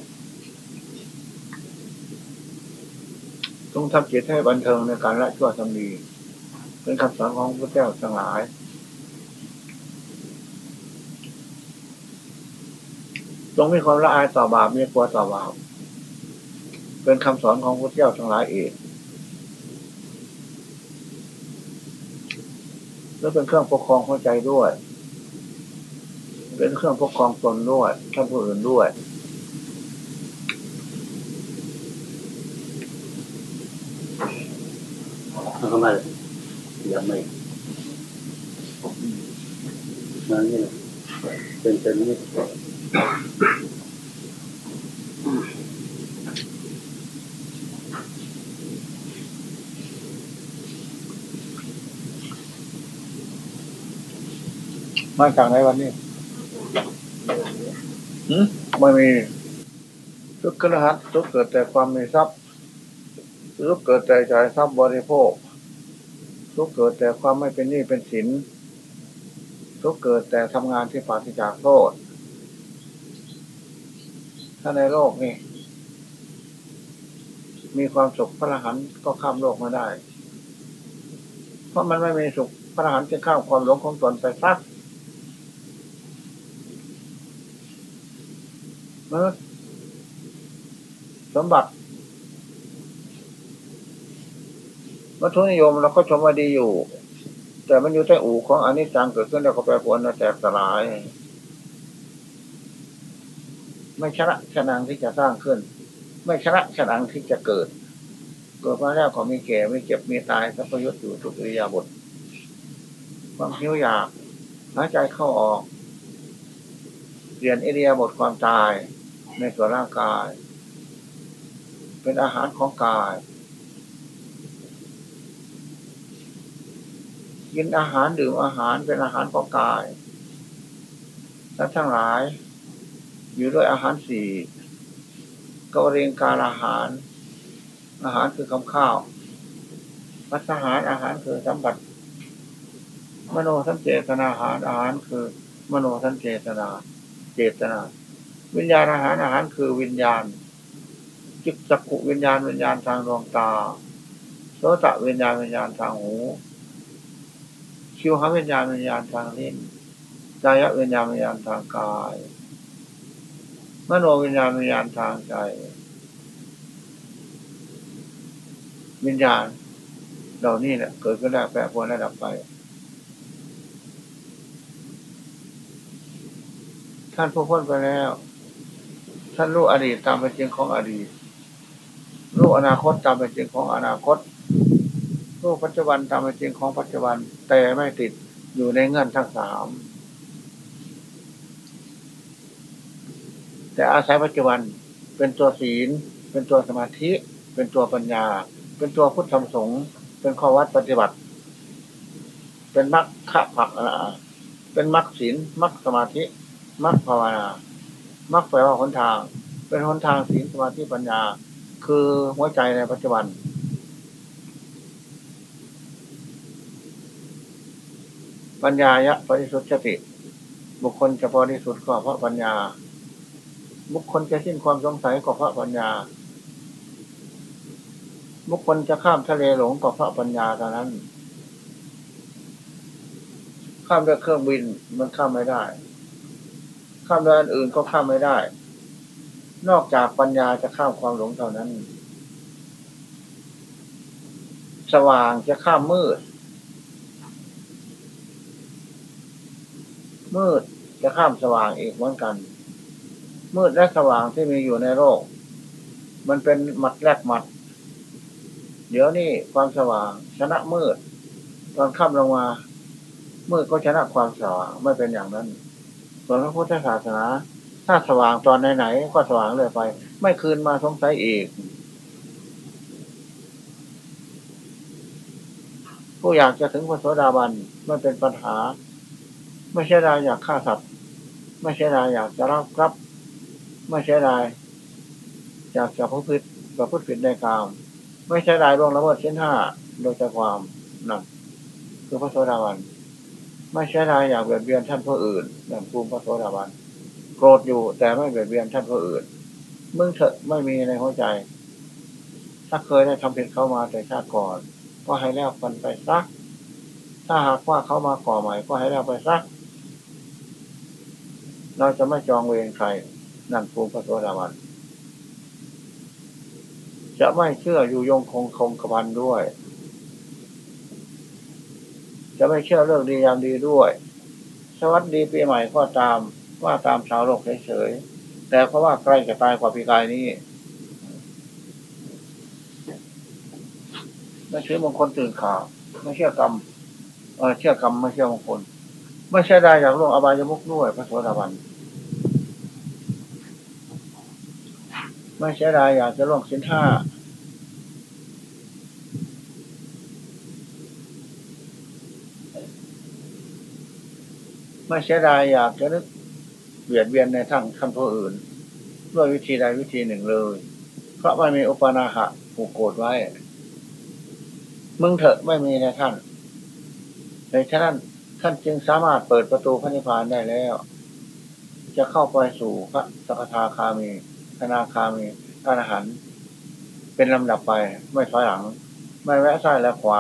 ต้องทำจิตให้บันเทิงในการละชั่วทำดี เป็นคำสอนของพระเจ้าทั้งหลายจงมีความละอายต่อบาปมีกลัวต่อบาป เป็นคำสอนของพระเจ้าทั้งหลายเองและเป็นเครื่องปกครองหัวใจด้วย เป็นเครื่องปกครองตนด้วยท่านผู้อื่นด้วยมันก็มายังไม่นั่นนี่เป็นเป็นนี่ มาจากไหนวันนี้หืมไม่มีทุกขณะทุกเกิดแต่ความมีทรัพย์ทุกเกิดแต่จ่ายทรัพย์บริโภค ทุกเกิดแต่ความไม่เป็นหนี้เป็นสิน ทุกเกิดแต่ทำงานที่ปราศจากโทษ ถ้าในโลกนี้มีความสุขพระอรหันต์ก็ข้ามโลกมาได้ เพราะมันไม่มีสุขพระอรหันต์จะข้ามความหลงของตนไปสัก นุษย์สมบัติวัตถุนิยมเราก็ชมว่าดีอยู่ แต่มันอยู่ใต้อู่ของอนิจจังเกิดขึ้นแล้วก็แปรปรวนแล้แตกสลาย ไม่ชนะชนะที่จะสร้างขึ้น ไม่ชนะชนะที่จะเกิด เกิดมาแล้วก็มีแก่มีเจ็บมีตายสัพยุตอยู่ทุกอิริยาบถความหิวอยากหายใจเข้าออกเปลี่ยนอิริยาบถความตาย ในส่วนร่างกาย เป็นอาหารของกาย กินอาหารดื่มอาหารเป็นอาหารของกายและทั้งหลาย อยู่ด้วยอาหารสี่กวเรียงการอาหาร อาหารคือคำข้าวพัฒหารอาหารคือสัมบัติมโนสัญเจตนาอาหารอาหารคือ มโนสัญเจตนา เจตนา วิญญาณอาหารอาหารคือวิญญาณจิตจักขุวิญญาณวิญญาณทางดวงตาโสตะวิญญาณวิญญาณทางหูคิวหวิญญาณวิญญาณทางลิ้นกายวิญญาณวิญญาณทางกายมโนวิญญาณวิญญาณทางใจ วิญญาณเหล่านี้เนี่ยเกิดขึ้นแล้วแปรปรวนแล้วดับไป ท่านผู้พ้นไปแล้ว ท่านรู้อดีตตามเป็นจริงของอดีต รู้อนาคตตามเป็นจริงของอนาคต รู้ปัจจุบันตามเป็นจริงของปัจจุบัน แต่ไม่ติดอยู่ในเงื่อนทั้งสามแต่อาศัยปัจจุบันเป็นตัวศีล เป็นตัวสมาธิ เป็นตัวปัญญา เป็นตัวพุทธธรรมสงฆ์เป็นข้อวัดปฏิบัติ เป็นมรรคผักเป็นมรรคศีลมรรคสมาธิมรรคภาวนา มรรคแปลว่าหนทาง เป็นหนทางศีลสมาธิปัญญา คือหัวใจในปัจจุบัน ปัญญายะปริสุทธิติ บุคคลจะบริสุทธิ์ก็เพราะปัญญา บุคคลจะสิ้นความสงสัยก็เพราะปัญญา บุคคลจะข้ามทะเลหลงก็เพราะปัญญาเท่านั้น ข้ามด้วยเครื่องบินมันข้ามไม่ได้ ข้ามด้วยอันอื่นก็ข้ามไม่ได้ นอกจากปัญญาจะข้ามความหลงเท่านั้น สว่างจะข้ามมืด มืดจะข้ามสว่างอีกเหมือนกัน มืดและสว่างที่มีอยู่ในโลก มันเป็นหมัดแรกหมัด เดี๋ยวนี้ความสว่างชนะมืด ตอนข้ามลงมามืดก็ชนะความสว่างไม่เป็นอย่างนั้น ส่วนพระพุทธศาสนา ถ้าสว่างตอนไหนๆก็สว่างเลยไป ไม่คืนมาสงสัยอีก ผู้อยากจะถึงพระโสดาบันไม่เป็นปัญหา ไม่ใช่รายอยากฆ่าสัตว์ไม่ใช่รายอยากจะรับครับ ไม่ใช่รายอยากจะพูดผิดประพฤติผิดในกาม ไม่ใช่รายร่วงละเมิดเส้นห้าโดยใจความนั่นคือพระโสดาบัน ไม่ใช่รายอยากเบียดเบียนท่านผู้อื่นนั่นภูมิพระโสดาบันโกรธอยู่แต่ไม่เบียดเบียนท่านผู้อื่น มึงเถอะไม่มีในหัวใจ ถ้าเคยได้ทำผิดเข้ามาแต่ชาติก่อน ก็ให้แล้วกันไปซัก ถ้าหากว่าเขามาก่อใหม่ ก็ให้แล้วไปซัก เราจะไม่จองเวรใคร นั่นภูมิพระโสดาบันจะไม่เชื่ออยู่ยงคงคงกระพันด้วย จะไม่เชื่อเรื่องดียามดีด้วย สวัสดีปีใหม่ก็ตามว่าตามชาวโลกเฉยๆแต่เพราะว่าใกล้จะตายกว่าปีกายนี้ไม่เชื่อมงคลตื่นข่าว ไม่เชื่อกรรมเออเชื่อกรรมไม่เชื่อมงคลไม่ใช่ได้อย่างล่วงอบายมุกด้วยพระโสดาบันไม่ใช่ได้อยากจะล่วงสินห้า ไม่เสียดายอยากจะนึกเบียดเบียนในทางท่านผู้อื่น ด้วยวิธีใดวิธีหนึ่งเลย เพราะไม่มีอุปนาหะผูกโกรธไว้ มึงเถอะไม่มีในท่านในฉะนั้นท่านจึงสามารถเปิดประตูพระนิพพานได้แล้ว จะเข้าไปสู่พระสกทาคามีธนาคามีอรหันต์เป็นลำดับไป ไม่ถอยหลัง ไม่แวะซ้ายและขวา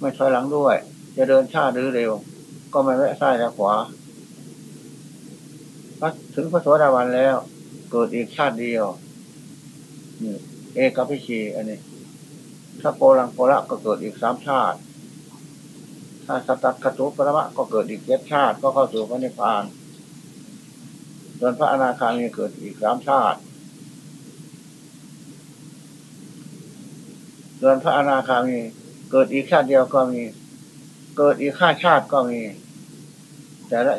ไม่ถอยหลังด้วย จะเดินชาหรือเร็ว ก็ไม่แวะซ้ายและขวาถึงพระโสดาบันแล้ว เกิดอีกชาติเดียวนี่เอกพิชีอันนี้ถ้าโกลังโกละก็เกิดอีกสามชาติ ถ้าสตัคตุปรมะก็เกิดอีกเจ็ดชาติ ก็เข้าสู่พระนิพพานส่วนพระอนาคามีเกิดอีกสามชาติส่วนพระอนาคามีเกิดอีกชาติเดียวก็มี เกิดอีกห้าชาติก็มี แต่ละ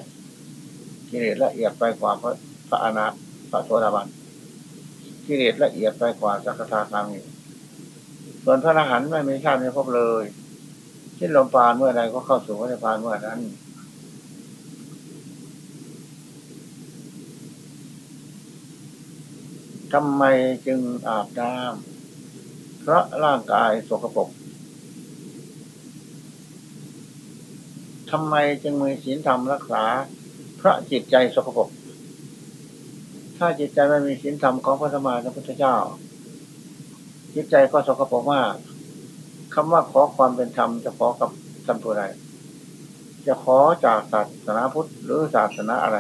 กิเลสละเอียดไปกว่าพระพระอนาพระโสดาบันกิเลสละเอียดไปกว่าสักทาคามีส่วนพระอรหันต์ไม่มีชาติไม่พบเลยที่ลมปานเมื่อใดก็เข้าสู่พระนิพพานเมื่อนั้นทำไมจึงอาบน้ำเพราะร่างกายสกปรก ทำไมจึงมีศีลธรรมรักษาพระจิตใจสกปรกถ้าจิตใจไม่มีศีลธรรมของพระธรรมาพุทธเจ้า จิตใจก็สกปรกมากคำว่าขอความเป็นธรรมจะขอกับท่านผู้ใดจะขอจากศาสนาพุทธหรือศาสนาอะไร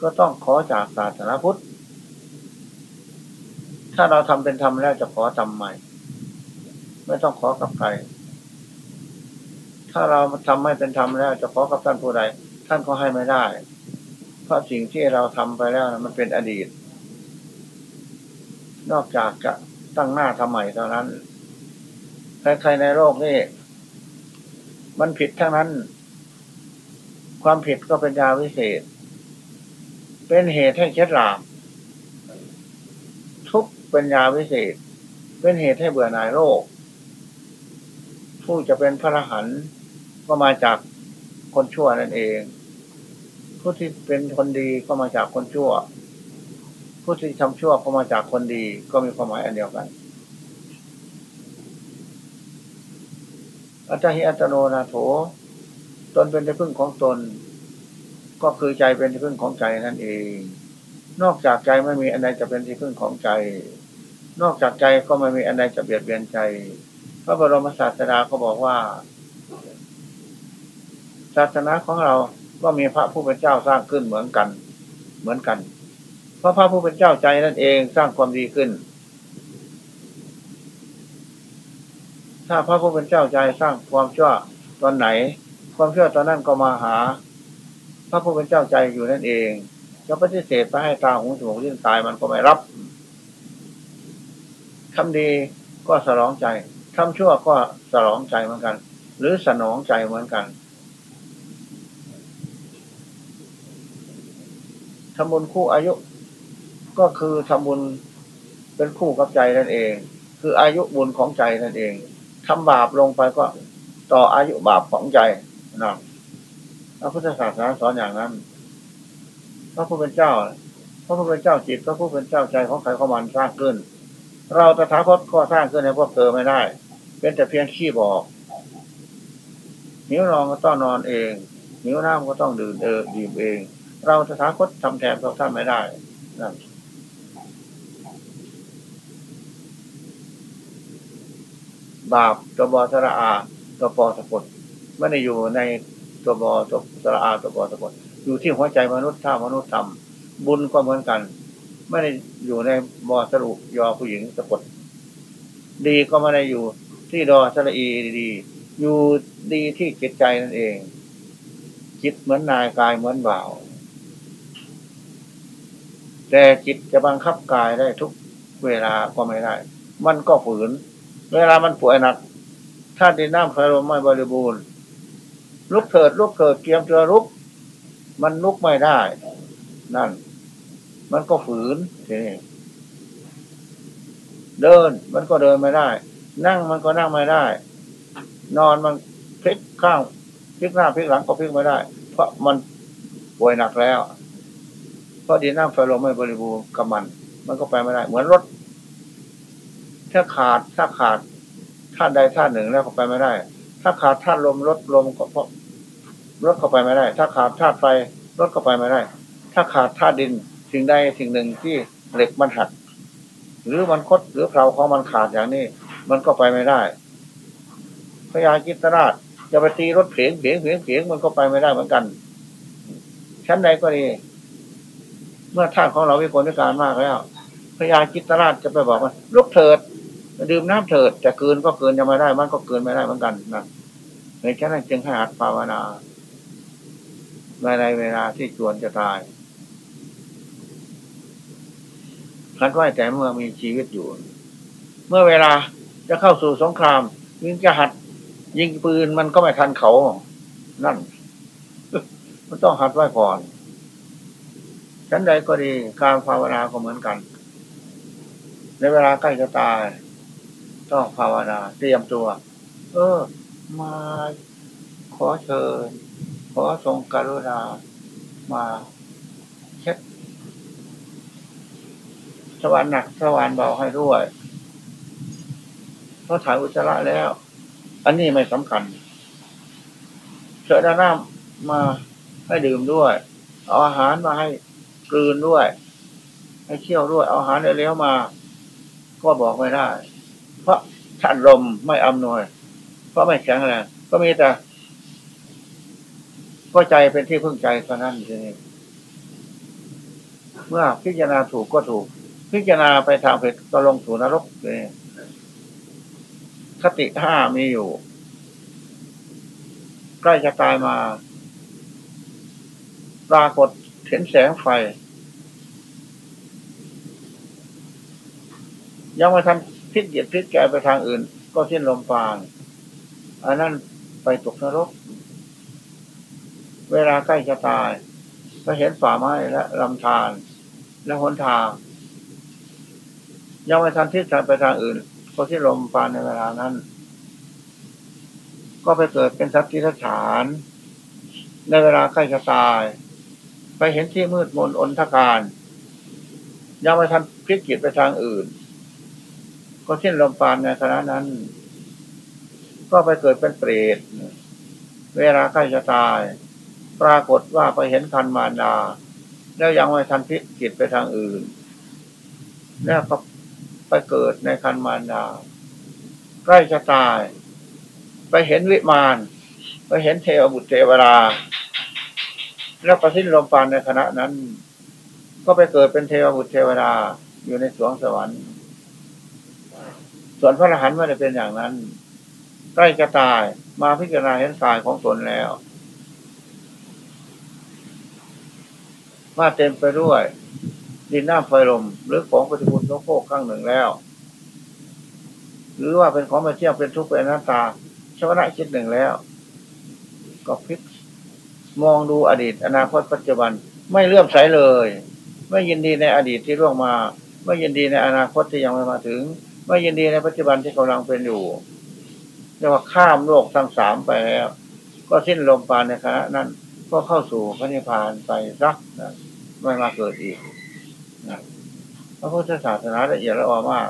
ก็ต้องขอจากศาสนาพุทธ ถ้าเราทำเป็นธรรมแล้วจะขอทำใหม่ ไม่ต้องขอกับใคร ถ้าเราทำไม่เป็นธรรมแล้วจะขอกับท่านผู้ใดท่านก็ให้ไม่ได้ เพราะสิ่งที่เราทำไปแล้วมันเป็นอดีต นอกจากจะตั้งหน้าทำใหม่เท่านั้นใครๆในโลกนี่มันผิดทั้งนั้น ความผิดก็เป็นยาวิเศษ เป็นเหตุให้เคล็ดลาบทุกเป็นยาวิเศษ เป็นเหตุให้เบื่อหน่ายโลก ผู้จะเป็นพระรหันต์ ก็มาจากคนชั่วนั่นเอง ผู้ที่เป็นคนดีก็มาจากคนชั่ว ผู้ที่ทำชั่วก็มาจากคนดีก็มีความหมายอันเดียวกัน อัตหิอัตโนนาโถ ตนเป็นที่พึ่งของตน ก็คือใจเป็นที่พึ่งของใจนั่นเอง นอกจากใจไม่มีอันใดจะเป็นที่พึ่งของใจ นอกจากใจก็ไม่มีอันใดจะเบียดเบียนใจ พระบรมศาสดาก็บอกว่า ศาสนาของเราก็มีพระผู้เป็นเจ้าสร้างขึ้นเหมือนกัน เหมือนกัน เพราะพระผู้เป็นเจ้าใจนั่นเองสร้างความดีขึ้น ถ้าพระผู้เป็นเจ้าใจสร้างความชั่วตอนไหน ความชั่วตอนนั้นก็มาหา พระผู้เป็นเจ้าใจอยู่นั่นเองจะปฏิเสธไปให้ตาหูจมูกลิ้นตายมันก็ไม่รับทำดีก็สลองใจทำชั่วก็สลองใจเหมือนกัน หรือสนองใจเหมือนกัน ทำบุญคู่อายุ ก็คือทำบุญเป็นคู่กับใจนั่นเอง คืออายุบุญของใจนั่นเองทำบาปลงไปก็ต่ออายุบาปของใจนะพระพุทธศาสนาสอนอย่างนั้น พระผู้เป็นเจ้า พระผู้เป็นเจ้าจิต พระผู้เป็นเจ้าใจของใครของมันสร้างขึ้น เราตถาคตก็สร้างขึ้นในพวกเธอไม่ได้ เป็นแต่เพียงขี้บอกนิ้วนอนก็ต้องนอนเองนิ้วน้ำก็ต้องดื่มเออดื่มเอง เราตถาคตทำแทนพวกท่านไม่ได้นั่นบาปตัวบอสระอา ตัวปอสะกดไม่ได้อยู่ในตัวบอตัวสระอาตัวปอสะกดอยู่ที่หัวใจมนุษย์ถ้ามนุษย์ทำบุญก็เหมือนกัน ไม่ได้อยู่ในบอสรุยอผู้หญิงสะกด ดีก็ไม่ได้อยู่ที่ดอสระอีดีอยู่ดีที่จิตใจนั่นเองจิตเหมือนนายกายเหมือนบ่าว แต่จิตจะบังคับกายได้ทุกเวลาก็ไม่ได้ มันก็ฝืน เวลามันป่วยหนักถ้าดินน้ำไฟลมไม่บริบูรณ์ ลุกเถิดลุกเถิดเกียมเจือลุก มันลุกไม่ได้ นั่น มันก็ฝืนทีนี้เดินมันก็เดินไม่ได้ นั่งมันก็นั่งไม่ได้ นอนมันพลิกข้างพลิกหน้าพลิกหลังก็พลิกไม่ได้ เพราะมันป่วยหนักแล้ว เพราะดินน้ำไฟลมไม่บริบูรณ์กับมัน มันก็ไปไม่ได้ เหมือนรถ ถ้าขาดถ้าขาดท่าใดท่าหนึ่งแล้วก็ไปไม่ได้ ถ้าขาดท่าลมรถลมก็เพราะรถเข้าไปไม่ได้ ถ้าขาดธาตุไฟรถเข้าไปไม่ได้ ถ้าขาดธาตุดินสิ่งใดสิ่งหนึ่งที่เหล็กมันหัก หรือมันคดหรือเพลาของมันขาดอย่างนี้ มันก็ไปไม่ได้พญาจิตราชจะไปตีรถเผียงเผียงเผียงเผียงมันก็ไปไม่ได้เหมือนกัน ชั้นใดก็ดี เมื่อท่านของเราวิกลวิการมากแล้วพญาจิตราชจะไปบอกว่าลุกเถิดดื่มน้ำเถิดแต่เกินก็เกินยังไม่ได้มันก็เกินไม่ได้เหมือนกันนะในฉะนั้นจึงให้หัดภาวนาในเวลาที่จวนจะตายคันไว้แต่เมื่อมีชีวิตอยู่ เมื่อเวลาจะเข้าสู่สงครามยิงจะหัด ยิงปืนมันก็ไม่ทันเขา นั่น มันต้องหัดไว้ก่อน ชั้นใดก็ดี การภาวนาก็เหมือนกัน ในเวลาใกล้จะตาย ต้องภาวนา เตรียมตัว เออ มาขอเชิญ ขอทรงกรุณา มาเช็ดสวรรค์หนักสวรรค์เบาให้ด้วยเพราะถ่ายอุจจาระแล้ว อันนี้ไม่สำคัญเชิญด้านหน้ามาให้ดื่มด้วย เอาอาหารมาให้ กลืนด้วย ให้เคี่ยวด้วย เอาอาหารเลี้ยวมา ก็บอกไม่ได้ เพราะท่านลมไม่อำนวย เพราะไม่แข็งแรงก็มีแต่ก็ใจเป็นที่พึ่งใจเท่านั้นเองเมื่อพิจารณาถูกก็ถูก พิจารณาไปทางผิดก็ลงสู่นรกเลยคติห้ามีอยู่ใกล้จะตายมา ปรากฏ เห็นแสงไฟ ยังไม่ทันพิจเหยียดพิจแกไปทางอื่น ก็สิ้นลมปราณอันนั้นไปตกนรก เวลาใกล้จะตาย ก็เห็นฝ่าไม้และลำธารและหนทาง ยังไม่ทันที่จะไปทางอื่นก็สิ้นลมปราณในเวลานั้น ก็ไปเกิดเป็นสัตว์ที่ฐาน ในเวลาใกล้จะตาย ไปเห็นที่มืดมนอนทการยังไม่ทันพลิกจิตไปทางอื่น ก็สิ้นลมปราณในขณะนั้น ก็ไปเกิดเป็นเปรตเวลาใกล้จะตาย ปรากฏว่าไปเห็นคันมารดา แล้วยังไม่ทันพลิกจิตไปทางอื่น แล้วก็ไปเกิดในคันมารดา ใกล้จะตาย ไปเห็นวิมาน ไปเห็นเทวบุตรเทวรา แล้วก็สิ้นลมปราณในขณะนั้น ก็ไปเกิดเป็นเทวบุตรเทวดาอยู่ในสวงสวรรค์ ส่วนพระอรหันต์ไม่ได้เป็นอย่างนั้น ใกล้จะตายมาพิจารณาเห็นกายของตนแล้วว่าเต็มไปด้วยดินน้ำไฟลมหรือของปฏิบูลโลโคกข้างหนึ่งแล้ว หรือว่าเป็นของมาเที่ยวเป็นทุกข์เป็นหน้าตาชวนะคิดหนึ่งแล้ว ก็พลิก มองดูอดีต อนาคตปัจจุบันไม่เลื่อมใสเลย ไม่ยินดีในอดีตที่ล่วงมา ไม่ยินดีในอนาคตที่ยังไม่มาถึง ไม่ยินดีในปัจจุบันที่กำลังเป็นอยู่เรียกว่าข้ามโลกทั้งสามไปแล้ว ก็สิ้นลมปราณในขณะนั้นก็เข้าสู่พระนิพพานไปรักนะไม่มาเกิดอีกนะพระพุทธศาสนาละเอียดละออมาก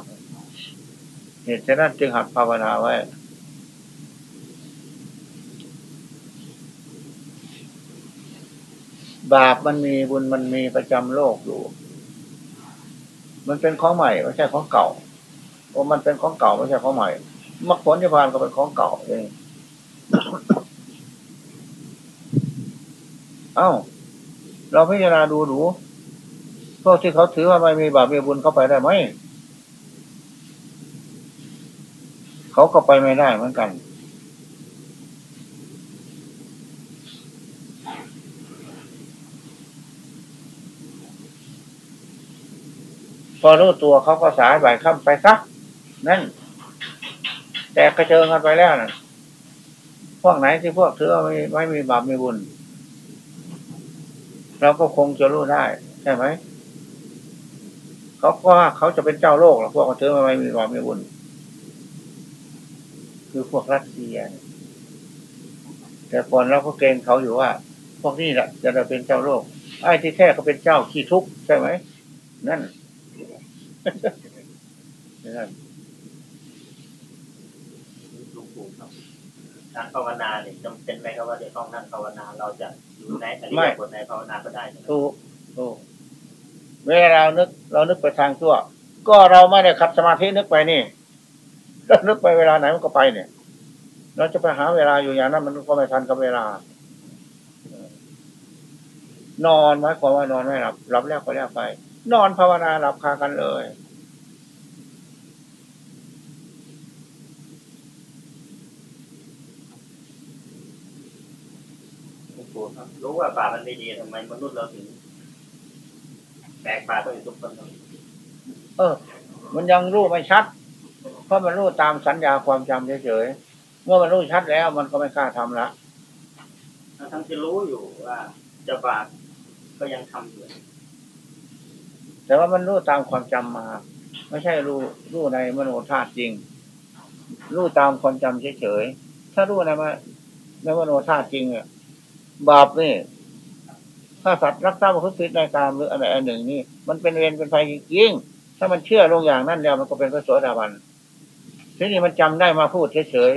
เหตุฉะนั้นจึงหัดภาวนาไว้ บาปมันมีบุญมันมีประจำโลกอยู่ มันเป็นของใหม่ไม่ใช่ของเก่าโอ้มันเป็นของเก่าไม่ใช่ของใหม่มรรคผลนิพพานก็เป็นของเก่าเองเอ้า เราพิจารณาดูดูพวกที่เขาถือว่าไม่มีบาปมีบุญเข้าไปได้ไหม เขาก็ไปไม่ได้เหมือนกัน พอรู้ตัวเขาก็สายใบข้ามไปซักนั่น แต่กระเจิงกันไปแล้วนะพวกไหนที่พวกถือว่าไม่ไม่มีบาปมีบุญ เราก็คงจะรู้ได้ ใช่ไหมเขาก็ว่าเขาจะเป็นเจ้าโลกหรอพวกเขาถือว่าไม่มีบาปมีบุญ คือพวกรัสเซียแต่ก่อนเราก็เกรงเขาอยู่ว่า พวกนี้แหละจะได้เป็นเจ้าโลกไอ้ที่แท้ก็เป็นเจ้าขี้ทุกข์ใช่ไหมนั่น นั่นหลวงปู่ครับการภาวนาเนี่ยจำเป็นไหมครับว่าจะต้องนั่งภาวนาเราจะอยู่ในอริยบทในภาวนาก็ได้ใช่ไหมถูกถูกเวลาเรานึก เรานึกไปทางชั่ว ก็เราไม่ได้ขัดสมาธินึกไปนี่ถ้านึกไปเวลาไหนมันก็ไปเนี่ย เราจะไปหาเวลาอยู่อย่างนั้น มันก็ไม่ทันกับเวลานอนหมายความว่านอนไม่หลับหลับแล้วก็แล้วไป นอนภาวนาหลับคากันเลยหลวงปู่ครับรู้ว่าป่ามันไม่ดีทำไมมนุษย์เราถึงแตกป่าก็อยู่ทุกคนเลยเออ มันยังรู้ไม่ชัด เพราะมันรู้ตามสัญญาความจำเฉยๆ เมื่อมันรู้ชัดแล้วมันก็ไม่กล้าทำละทั้งที่รู้อยู่ว่าจะบาปก็ยังทำอยู่ แต่ว่ามันรู้ตามความจำมา ไม่ใช่รู้รู้ในมโนธาตุจริง รู้ตามความจำเฉยๆถ้ารู้ในมาในมโนธาตุจริงอะบาปนี่ถ้าสัตว์รักษาประพฤติผิดในการหรืออะไรอันหนึ่งนี่ มันเป็นเวรเป็นไฟจริงๆถ้ามันเชื่อลงอย่างนั้นแล้วมันก็เป็นพระโสดาบันทีนี้มันจำได้มาพูดเฉย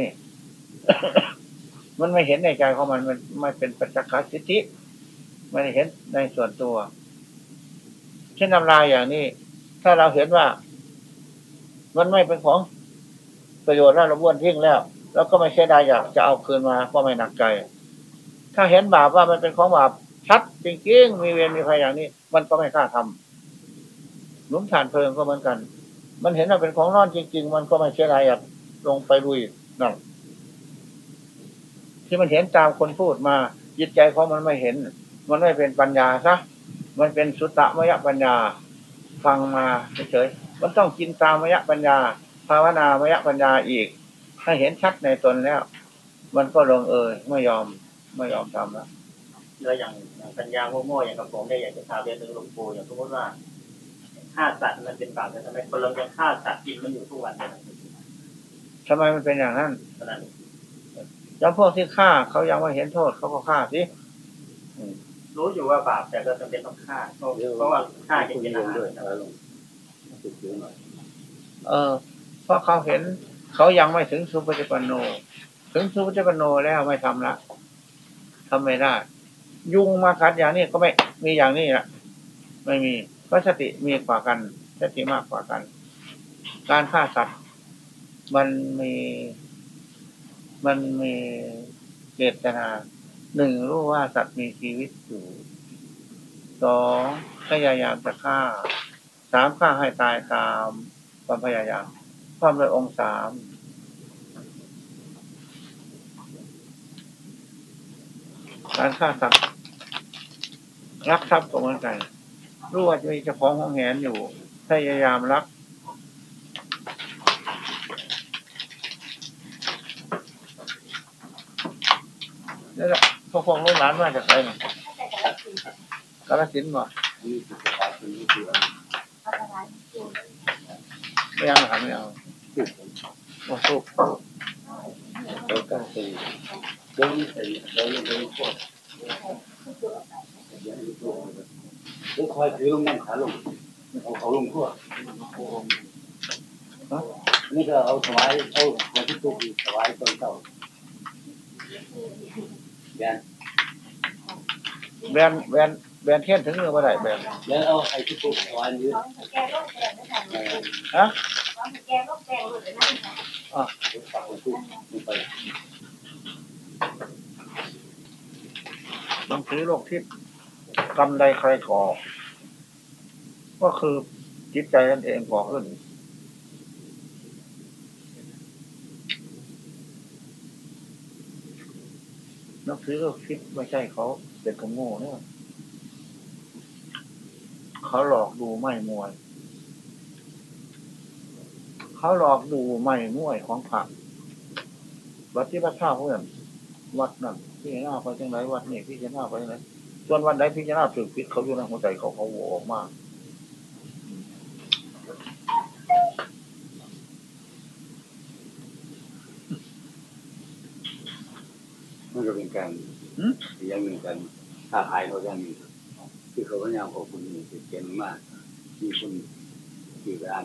ๆมันไม่เห็นในใจของมันมันไม่เป็นปัจจคสิทธิไม่ได้เห็นในส่วนตัว ช่นน้ำลายอย่างนี้ ถ้าเราเห็นว่า มันไม่เป็นของประโยชน์แล้วเราบ้วนทิ้งแล้ว แล้วก็ไม่เสียดายอยากจะเอาคืนมาก็ไม่หนักใจ ถ้าเห็นบาปว่ามันเป็นของบาปชัดจริงๆมีเวรมีภัยอย่างนี้ มันก็ไม่กล้าทำหลุมฐานเพลิงก็เหมือนกัน มันเห็นว่าเป็นของร้อนจริง ๆ มันก็ไม่เสียดายอยากลงไปลุยนั่นที่มันเห็นตามคนพูดมาจิตใจของมันไม่เห็น มันไม่เป็นปัญญาซะ มันเป็นสุตตะมยปัญญา ฟังมาเฉยๆมันต้องกินตามมยปัญญา ภาวนามยปัญญาอีก ถ้าเห็นชัดในตนแล้ว มันก็ลงเอยไม่ยอมไม่ยอมทำแล้วแล้วอย่างอย่างปัญญาโง่ๆอย่างกับผมเนี่ยอยากจะถามเรียนถึงหลวงปู่อย่างสมมติว่าฆ่าสัตว์มันเป็นบาปแต่ทำไมคนเรายังฆ่าสัตว์กินมันอยู่ทุกวันเนี่ยทำไมมันเป็นอย่างนั้นขนาดนี้แล้วพวกที่ฆ่าเขายังไม่เห็นโทษเขาก็ฆ่าสิ รู้อยู่ว่าบาปแต่ก็จำเป็นต้องฆ่าเพราะว่าฆ่ากินเป็นอาหารด้วยแล้วลงเออยเออ เพราะเขาเห็น เขายังไม่ถึงสุปฏิปันโน ถึงสุปฏิปันโนแล้วไม่ทำละทำไม่ได้ ยุงมากัดอย่างนี้ก็ไม่มีอย่างนี้ละไม่มีเพราะสติมีกว่ากัน สติมากกว่ากัน การฆ่าสัตว์ มันมี มันมีเจตนา หนึ่งรู้ว่าสัตว์มีชีวิตอยู่สองพยายามจะฆ่าสามฆ่าให้ตายตามความพยายามความโดยองค์สามการฆ่าสัตว์รักทรัพย์ก็เหมือนกันรู้ว่าจะมีเจ้าของห้องแหนอยู่พยายามรักนี่แหละ พวกพวกลูกหลานมาจากไหนน่ะกาลสินธุ์บ่นี่คือสายเป็นนี่คือไม่ยังหาไม่เอาว่าสุกเราก็ตีเดินตีเดินเดินพวกแล้วคอยถือลงนั่งขาลงเอาเขาลงขั้วนี่ก็เอาถวายเอามาที่ตู้ถวายตอนเช้า แบนแบนแบนแบนเทียนถึงเมื่อไหร่แบนแล้วเอาไอ้ที่ตู้ถวายยืดฮะปากตู้ลงไปหนังสือโลกทิพย์กรรมใดใครก่อ ก็คือจิตใจนั่นเองก่อขึ้น นังสือโลกทิพย์ไม่ใช่เขาเป็นคนโง่เนี่ยเขาหลอกดูไม่มวย เขาหลอกดูไม่มวยของพระวัดที่พระเจ้าเพื่อนวัดนั่นพี่เจ้าหน้าไปจังไรวัดนี่พี่เจ้าหน้าไปจังไรส่วนวันใดพี่เจ้าหน้าถือพิษเขาอยู่ในหัวใจเขาเขาโวออกมา มันก็เป็นการยังหนึ่งกันถ้าขายเขาอย่างนี้คือเขาพยายามขอบคุณมีเก่งมากมีคนคือการ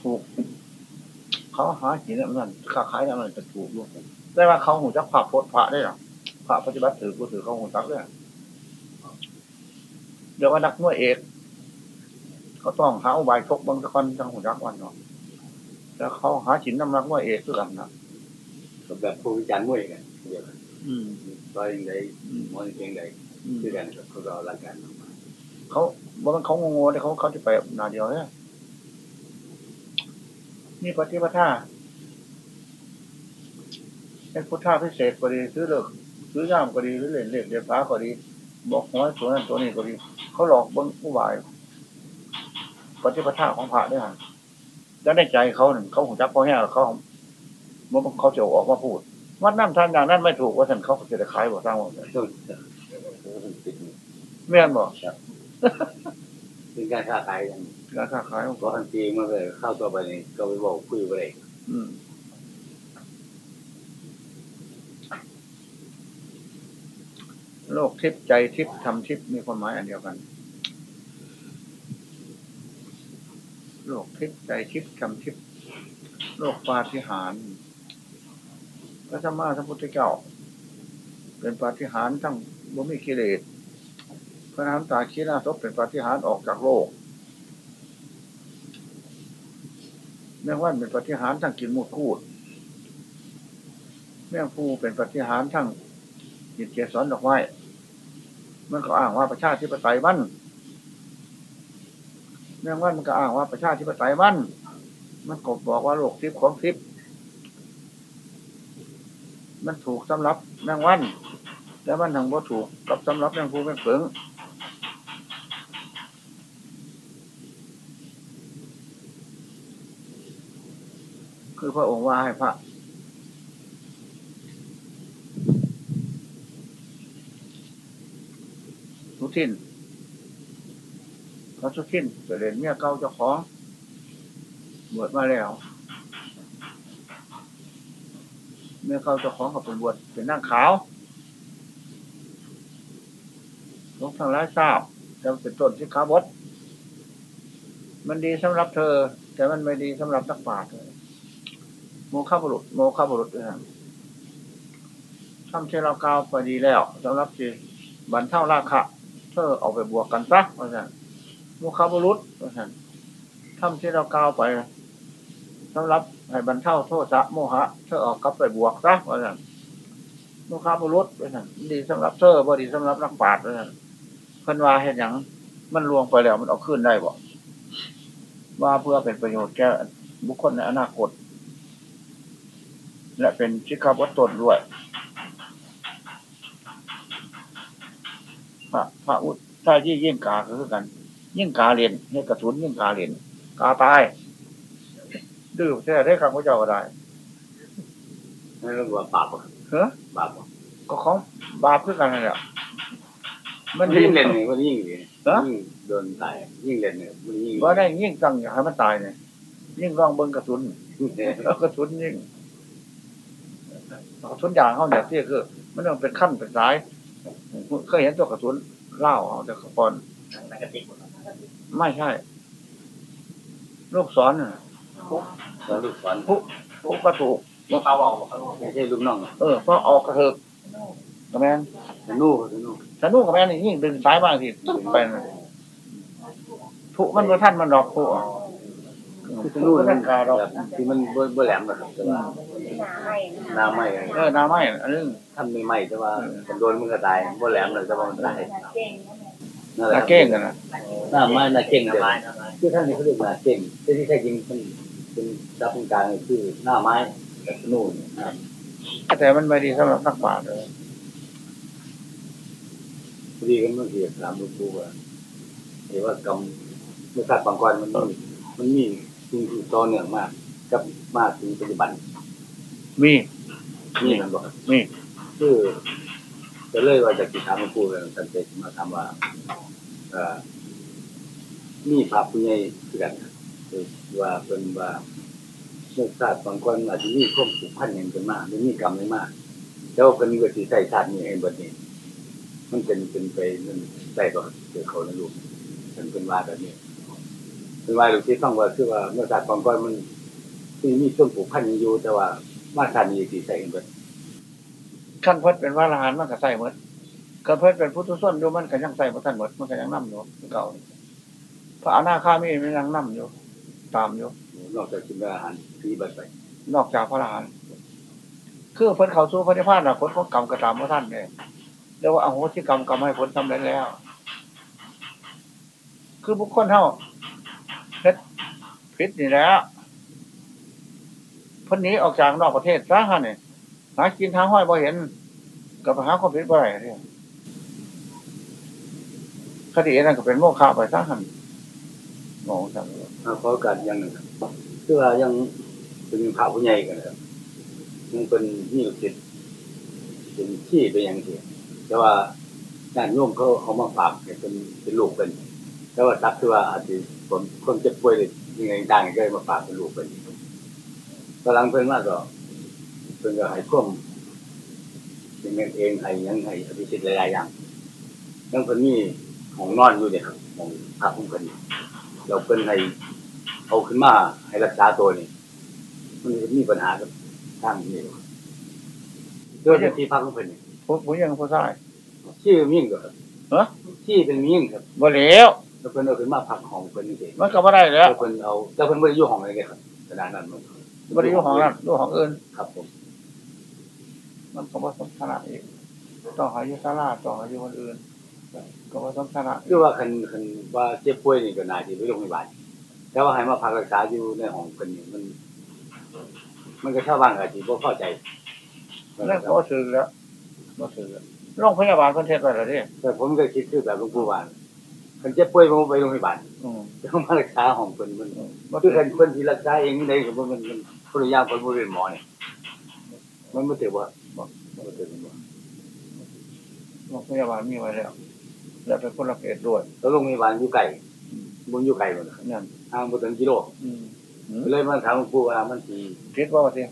ถูก เขาหาหินนั่นค้าขายนั่นจะถูกด้วยได้ว่าเขาหูจักพระโพธิพระได้หรอพระปฏิบัติถือกูถือเขาหูจักเลยเดี๋ยวว่านักมวยเอกเขาต้องหาอุบายชกบางตะกอนจังหูจักวันเนาะแล้วเขาหาหินน้ำนักมวยเอกด้วยกันนะ แบบผู้วิจารณ์มวยกันเดียวกันอืมต่อยยังไงอืมมวยยังไงอืมคือกันเขาก็รักกันเขาบอกว่าเขางงๆแต่เขาเขาจะไปหนาเดียวเนี่ยนี่ปฏิปทาเป็นพุทธาพิเศษก็ดีซื้อเลิกซื้อย่ามก็ดีหรือเล่นเล็กเดียฟ้าก็ดีบอกหัวตัวนั้นตัวนี้ก็ดี เขาหลอกเบิ้งผู้วายปฏิปทาของพระด้วยฮะแล้วในใจเขาหนึ่งเขาหัวจักพ่อแห้งเขา มันเขาจะออกมาพูดวัดน้ำทานอย่างนั้นไม่ถูกว่าท่านเขาจะได้ขายบ่สร้างว่าต้นเมียนบอกเป็นการค้าขายกันการค้าขายของก็เขาทันทีมาเลยเข้าตัวไปนี่ก็ไปบอกคุยไปเลยอืมโลกทิพย์ใจทิพย์ทำทิพย์มีความหมายอันเดียวกัน โลกทิพย์ใจทิพย์ทำทิพย์โลกปาฏิหาริย์ พระธรรมะพระพุทธเจ้า เป็นปาฏิหาริย์ทั้งบ่มีกิเลสพระน้ำตาขี้หน้าศพเป็นปาฏิหาริย์ออกจากโลกแม่งวันเป็นปาฏิหาริย์ทั้งกินมูดคูดแม่งฟูเป็นปาฏิหาริย์ทั้งกินเกสรดอกไม้มันก็อ้างว่าประชาธิปไตยมันแม่งวันมันก็อ้างว่าประชาธิปไตยมันมันกบบอกว่าโลกทิพย์ของทิพย์ มันถูกสำหรับนางวันแล้วมันทางบ่ถูกกับสำหรับนางผู้เป็นเผิงคือพระองค์ว่าให้พระสุทินพระสุทินไปเรียนเมียเก่าเจ้าของบวชมาแล้ว เมียเก่าจ้าของเขาเป็นบวชเป็นนั่งขาวลงทางร้ายทราบจะเป็นต้นที่ขาบดมันดีสำหรับเธอ แต่มันไม่ดีสำหรับนักปราชญ์เลยโมฆะบุรุษโมฆะบุรุษด้วยนะทำเช่นเรากาวพอดีแล้วสำหรับที่บรรเทาราคะเธอเอาไปบวกกันซะว่าสั่นโมฆะบุรุษว่าสั่นทำที่เรากาวไปสำหรับ ให้บรรเทาโทษะโมหะเธอออกกลับไปบวกซะว่าสั่นโมฆะบุรุษว่าสั่นดีสำหรับเธอบ่ดีสำหรับนักปราชญ์ว่าสั่นเพิ่นว่าเห็นอย่างมันลวงไปแล้วมันเอาขึ้นได้บ่ว่าเพื่อเป็นประโยชน์แก่บุคคลในอนาคต และเป็นชิคาวัตตนด้วยพระพระอุตถ้ายี่ยิ่งกาคือกัน ยิ่งกาเรียนให้กระสุนยิ่งกาเรียนกาตาย ดื้อแท้ได้คำพระเจ้าก็ได้นั่นเรียกว่าบาปบ่ครับเฮ้อบาปบ่ก็ของบาปคือกันนั่นแหละมัมันนยิ่ยิ่งงเล่นนี่มันยิ่งดีฮะยิ่งโดนตายยิ่งเล่นเนี่ยมันยิ่งว่าได้ยิ่งตั้งอยากให้มันตายเนี่ยยิ่งร่องเบิ้งกระสุนแล้วกระสุนยิ่งกระสุนยางเขาเนี่ยที่คือ มันต้องเป็นขั้นเป็นสายเคยเห็นตัวกระสุนเล่าเอาแต่ก่อนนักกติกไม่ใช่ ลูกศรน่ะ สอนลูกสอนผู้ผู้กระถูกเขาเอาเขาไม่ใช่ลูกน้อง เออเพราะออกกระเถิกกระแมนธนูธนูสนุกกระแมนนี่ยิ่งดึงสายบ้างทีตึ๊บไปนะผู้มันก็ท่านมันดอกผู้อะคือธผู้นูก็มัท่านนกาดอกแบบที่มันบ่บ่แหลมนะครับแต่ว่าหน้าไม้เออนาไม้อันนึงทำไม่ไหม้แต่ว่ามันโดนมันก็ตายบ่แหลมเลยแต่ว่ามันตายนั่นแหละนาเก้งกันนะหน้าไม้หน้าเก่งหน้าเดียวไม้หน้าไม้คือท่านนี่เขาเรียกหน้าเก่งแต่ที่แท้จริงมัน เป็นดับตรงกลางนี่คือหน้าไม้กับธนูนี่นะครับแต่มันไม่ดีสำหรับนักปราชญ์เลยพอดีกันเมื่อกี้ถามหลูกปู่ว่าเห็นว่ากรรมเมื่อชาติบางกรมันมีมันมีสิ่งที่ต่อเนื่องมาก กับมากถึงปัจจุบัน มีนี่มันบอกมีคือจะเลยว่าจากกิถามหลวงปู่เลยสันเตมาถามว่าเอ่อมีพระผู้ใหญ่คือกัน คือว่าเป็นว่าเมื่อชาติบางคนอาจจะมีความผูกพันอย่างกันมากหรือมีกรรมอย่งมากแต่ว่าเป็นวิธีใส่ชาตินี้เองบัดนี้ มันเป็นเป็นไปมันได้ก็เกิดเขาในลูกมันเป็นว่าแบบนี้เป็นว่าลูกที่ต้องว่าคือว่าเมื่อชาติบางคนมันมีมีช่วงผูกพันอยู่แต่ว่าว่าชาตินี้สีใส่กันบดขั้นเพิ่นเป็นว่าละหานมันก็ใส่หมดก็เพิ่นเป็นพุทธส้นดูมันก็ยังใส่พระท่านหมดมันก็ยังนั่มอยู่เก่าพระอนาคามีมันยังนั่มอยู่ ตามอยู่นอกจากกินอาหารที่บัดไป นอกจากพระอรหันต์คือเพิ่นเข้าสู่พระนิพพานน่ะผลของกรรมกระทำพระท่านเนี่ยเรียกว่าอโหสิกรรมกรรมให้ผลสำเร็จแล้ว คือบุคคลเท่าเพชรพิษนี่แหล้วเพิ่นหนี้ออกจากนอกประเทศซะฮะเนี่ยหากินทางห้อยบ่เห็น กับหาความผิดบ่ได้เนี่ยคดีนั้นก็เป็นโมฆะไปซะหันง งจังเลยเอาขอโอกาสอย่างหนึ่งคือว่ายังเป็นพระผู้ใหญ่กันนะครับยังเป็นมีลูกศิษย์เป็นที่เป็นอย่างที่แต่ว่าญาติโยมเขาเขามาฝากเป็นเป็นลูกเป็นแต่ว่าตักคือว่าอาจจะผมคนเจ็บป่วยหรือยังไงต่างก็มาฝากเป็นลูกเป็นกำลังเพิ่นมากก็เพิ่นก็ให้ควมเป็นเงินเองให้ยังให้อภิสิทธิ์หลายๆอย่างยังเพิ่นมีของนอนอยู่เนี่ยครับของพระของเพิ่น เราเพิ่นให้เอาขึ้นมาให้รักษาตัวนี่มันมีปัญหากับทางนี้โดยที่พักของเพิ่นนี่ผู้ผู้ยังผู้ชายชื่อมิ่งก็ครับฮะชื่อเป็นมิ่งครับบ่แล้วแล้วเพิ่นเอาขึ้นมาพักของเพิ่นนี่เองมันก็บ่ได้แล้วแล้วเพิ่นเอาแล้วเพิ่นบ่ได้อยู่ห้องอะไรกันครับขนาดนั้นมันบ่ได้อยู่ห้องนั้นอยู่ห้องอื่นครับผมมันก็บ่สมฐานะอีกต้องหาอยู่ศาลาต้องหาอยู่คนอื่น ก็บ่สมฐานะคือว่าคันคันว่าเจ็บป่วยนี่ก็น่าสิไปโรงพยาบาลแต่ว่าให้มาพักรักษาอยู่ในห้องเป็นนี่มัน มันก็ชาวบ้านก็สิบ่เข้าใจนั่นก็ถือแล้วก็ถือแล้วโรงพยาบาลเพิ่นเทศไว้แล้วเดิแต่ผมก็คิดคือแบบหลวงปู่ว่าคันเจ็บป่วยผมไปโรงพยาบาลอืมต้องมารักษาห้องเพิ่นมันบ่คืถืออคันคนที่รักษาเองนี่ได้ก็บ่มันมันคนละอย่างคนบ่เป็นหมอนี่มันบ่ถือว่าบ่บ่ถือว่าโรงพยาบาลมีไว้แล้ว แล้วเป็นคนละเขตด้วยแล้วโรงพยาบาลอยู่ไกลบ่อยู่ไกลบ่ล่ะนั่นห่างบ่ถึงกิโลอืมอืมเลยมาถามหลวงปู่ว่ามันสิคิดว่าว่าสิ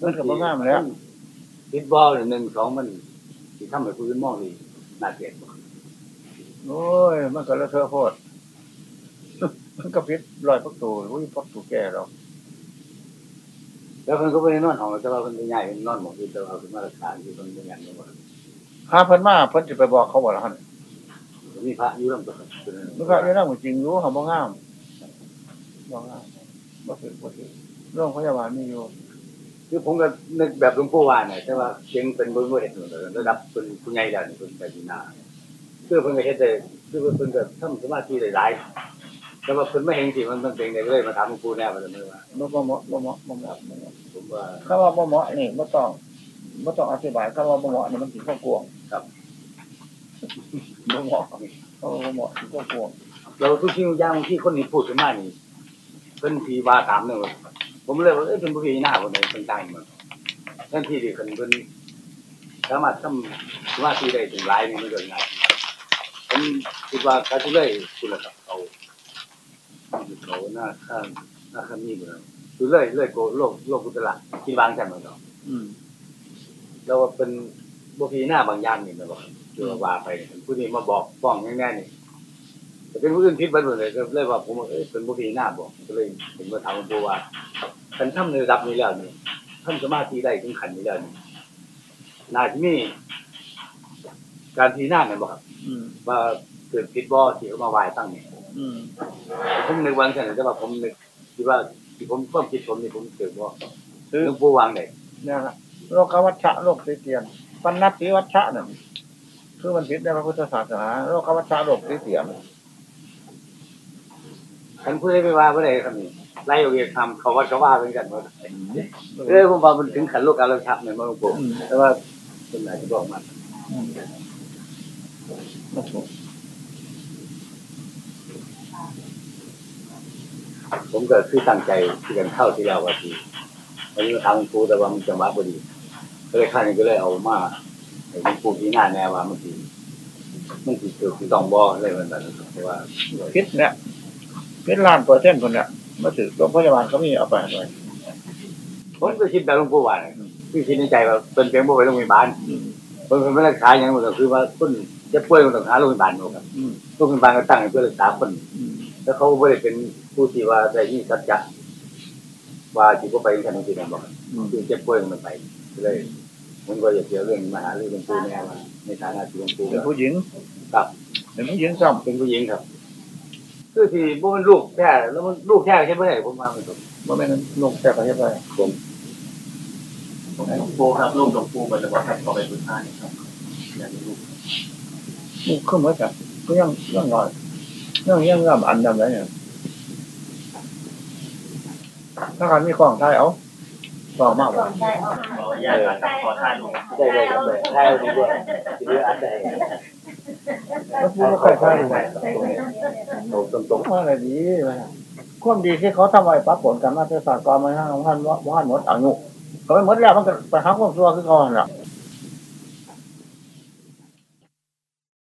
มันก็บ่งามแล้วคิดบ่หนึ่งสองมันสิทำให้ผู้อื่นมองนี่น่าเกลียดบ่โอ้ยมันก็เลอะเทอะโพดมันก็พิษลอยพักตูอุ้ยพักตูแก่หรอกแล้วเพิ่นก็บ่ได้นอนห้องแต่ว่าเพิ่นย้ายเป็นนอนหมองอยู่แต่ว่าเพิ่นมารักษาอยู่เพิ่นเป็นหยังบ่หาเพิ่นมาเพิ่นสิไปบอกเขาบ่ล่ะหั่น มีพระอยู่นำตัวมันก็อยู่นำจริงรู้เขาบ่งามบ่งามบ่ถือบ่ถือโรงพยาบาลมีอยู่คือผมก็นึกแบบหลวงปู่ว่าเนี่ยแต่ว่าเสียงเป็นบ่บ่เฮ็ดระดับเป็นผู้ใหญ่แล้วนี่เพิ่นไปที่หน้าคือเพิ่นก็เฮ็ดได้คือเพิ่นก็ทำสมาธิได้หลายแต่ว่าเพิ่นไม่เห็นสิมันมันเป็นได้ก็เลยมาถามหลวงปู่แน่ว่าซั่นว่าบ่บ่เหมาะบ่เหมาะบ่เหมาะบ่เหมาะผมว่าคำว่าบ่เหมาะนี่บ่ต้องบ่ต้องอธิบายคำว่าบ่เหมาะนี่มันสิเข้ากวงครับ บ่เหมาะคำว่าบ่เหมาะสิเข้ากวงเราทุกสิ่งทุกอย่างที่คนนี้พูดขึ้นมานี่เพิ่นที่ว่าตามเนึงผมเลยว่าเอ้ยเป็นผู้ใหญ่หน้าบ่ได้เพิ่นตายมาทันทีที่เพิ่นเพิ่นสามารถทำสมาธิได้ถึงหลายนี่ไมันก็ง่ายผมคิดว่าเขาสิเลยคุณละครับเอาเขาหน้าข้างหน้าข้างนี้บ่ครับคือเลยเลยโกโลกโลกกุตละคิดวางใจังมันเนาะอืมแล้วว่าเป็นบ่พีหน้าบางอย่างนี่แม่นบ่ครั บคือว่าว่าไปผู้นี้มาบอกฟ้องง่ายๆนี่แต่เป็นผู้อื่นผิดเบัดหมดเลยก็เลยว่าผมว่าเอ้ยเป็นบ่พีหน้าบ่ก็เลยผมก็ถามหลวงปู่ว่าคันทำในระดับนี้แล้วนี่ทำสมาธิได้ถึงขั้นนี้แล้วนี่น่าจะมีการพีหน้าแม่นบ่ครับอืมว่าเกิดผิดบ่ที่เขามาไหว้ตั้งนี่อืมผมนึกวางซั่นแต่ว่าผมนึกคิดว่าที่ผมความคิดผมนี่ผมเกิดบ่คือหลวงปู่วางได้เนี่ยละโลกวัชชะโลกติเตียนปัญนัตติวัชชะนั่น คือมันผิดในพระพุทธศาสนาโลกวัชชะโลกติเตียนคันผู้ใดไปว่าบ่ได้ครับนี่ไล่เอาเองทำเขาว่าก็ว่าเหมือนกันหมดเออผมว่ามันถึงขันโลกการเราชับเนี่ยมันหลวงปู่อืมแต่ว่าเป็นไหนที่บอกมาอืมไม่ถูกผมก็คือตั้งใจที่กันเข้าที่แล้วว่าทีวันนี้มาทำหลวงปู่แต่ว่ามันจังหวะพอดีก็เลยข้านี่ก็เลยเอามา ให้หลวงปู่ที่หน้าแน่ว่ามันทีมันทีคือคือต้องบ่เลยมันแบบนั้นเพราะว่าพิษเนี่ยพิษล้านเปอร์เซ็นต์คนเนี่ยมาถึงโรงพยาบาลเขามีเอาไปด้วยผมก็คิดแบบหลวงปู่ว่าเนี่ยคือคิดในใจว่าเป็นเพียงบ่ไปโรงพยาบาลอืมเพิ่นเพิ่นไม่รักษาอย่างนั้นก็คือว่าคนจะป่วยมันต้องหาโรงพยาบาลเอาครับอืมโรงพยาบาลก็ตั้งให้เพื่อรักษาคนอืมแล้วเขาไม่ได้เป็นผู้ที่ว่าได้ยี่สัจจะว่าที่เขาไปกันทันทีนั่นบอกอืมคือเจ็บป่วยมันไปเลย มันก็อยากเกี่ยวเรื่องมหาเรื่องหลวงปู่แน่ว่าในฐานะที่หลวงปู่เป็นผู้หญิงครับเป็นผู้หญิงซ้เป็นผู้หญิงครับ คือที่บ่มันลูกแท้แล้วมันลูกแท้ใช่ไหมผมมาไม่ถูกำว่าแม่นลงแต่ประเทศไทยผมหลวงปู่ครับลูกหลวงปู่ไปเลยบอกครับขอไปปรึกษาหน่อยครับอยากมีลูกนี่ขึ้นมาจากก็ยังยังน้อยยังยังรำอันดำไรเนี่ยถ้าการมีของไทยเอา ต่อมากกว่าได้เอาขออนุญาตครับขอท่านลูกได้ได้ครับได้ได้ดีกว่าหรืออันใดก็พูดไม่ค่อยไทยเลยตรงตรงว่าอะไรดีเลยความดีที่เขาทำไว้ปั๊บผลกันมาเทศกาลมาห้ของท่านว่าว่าหมดอายุเขาไม่หมดแล้วมันไปหาความชั่วคือเขาหั่นล่ะ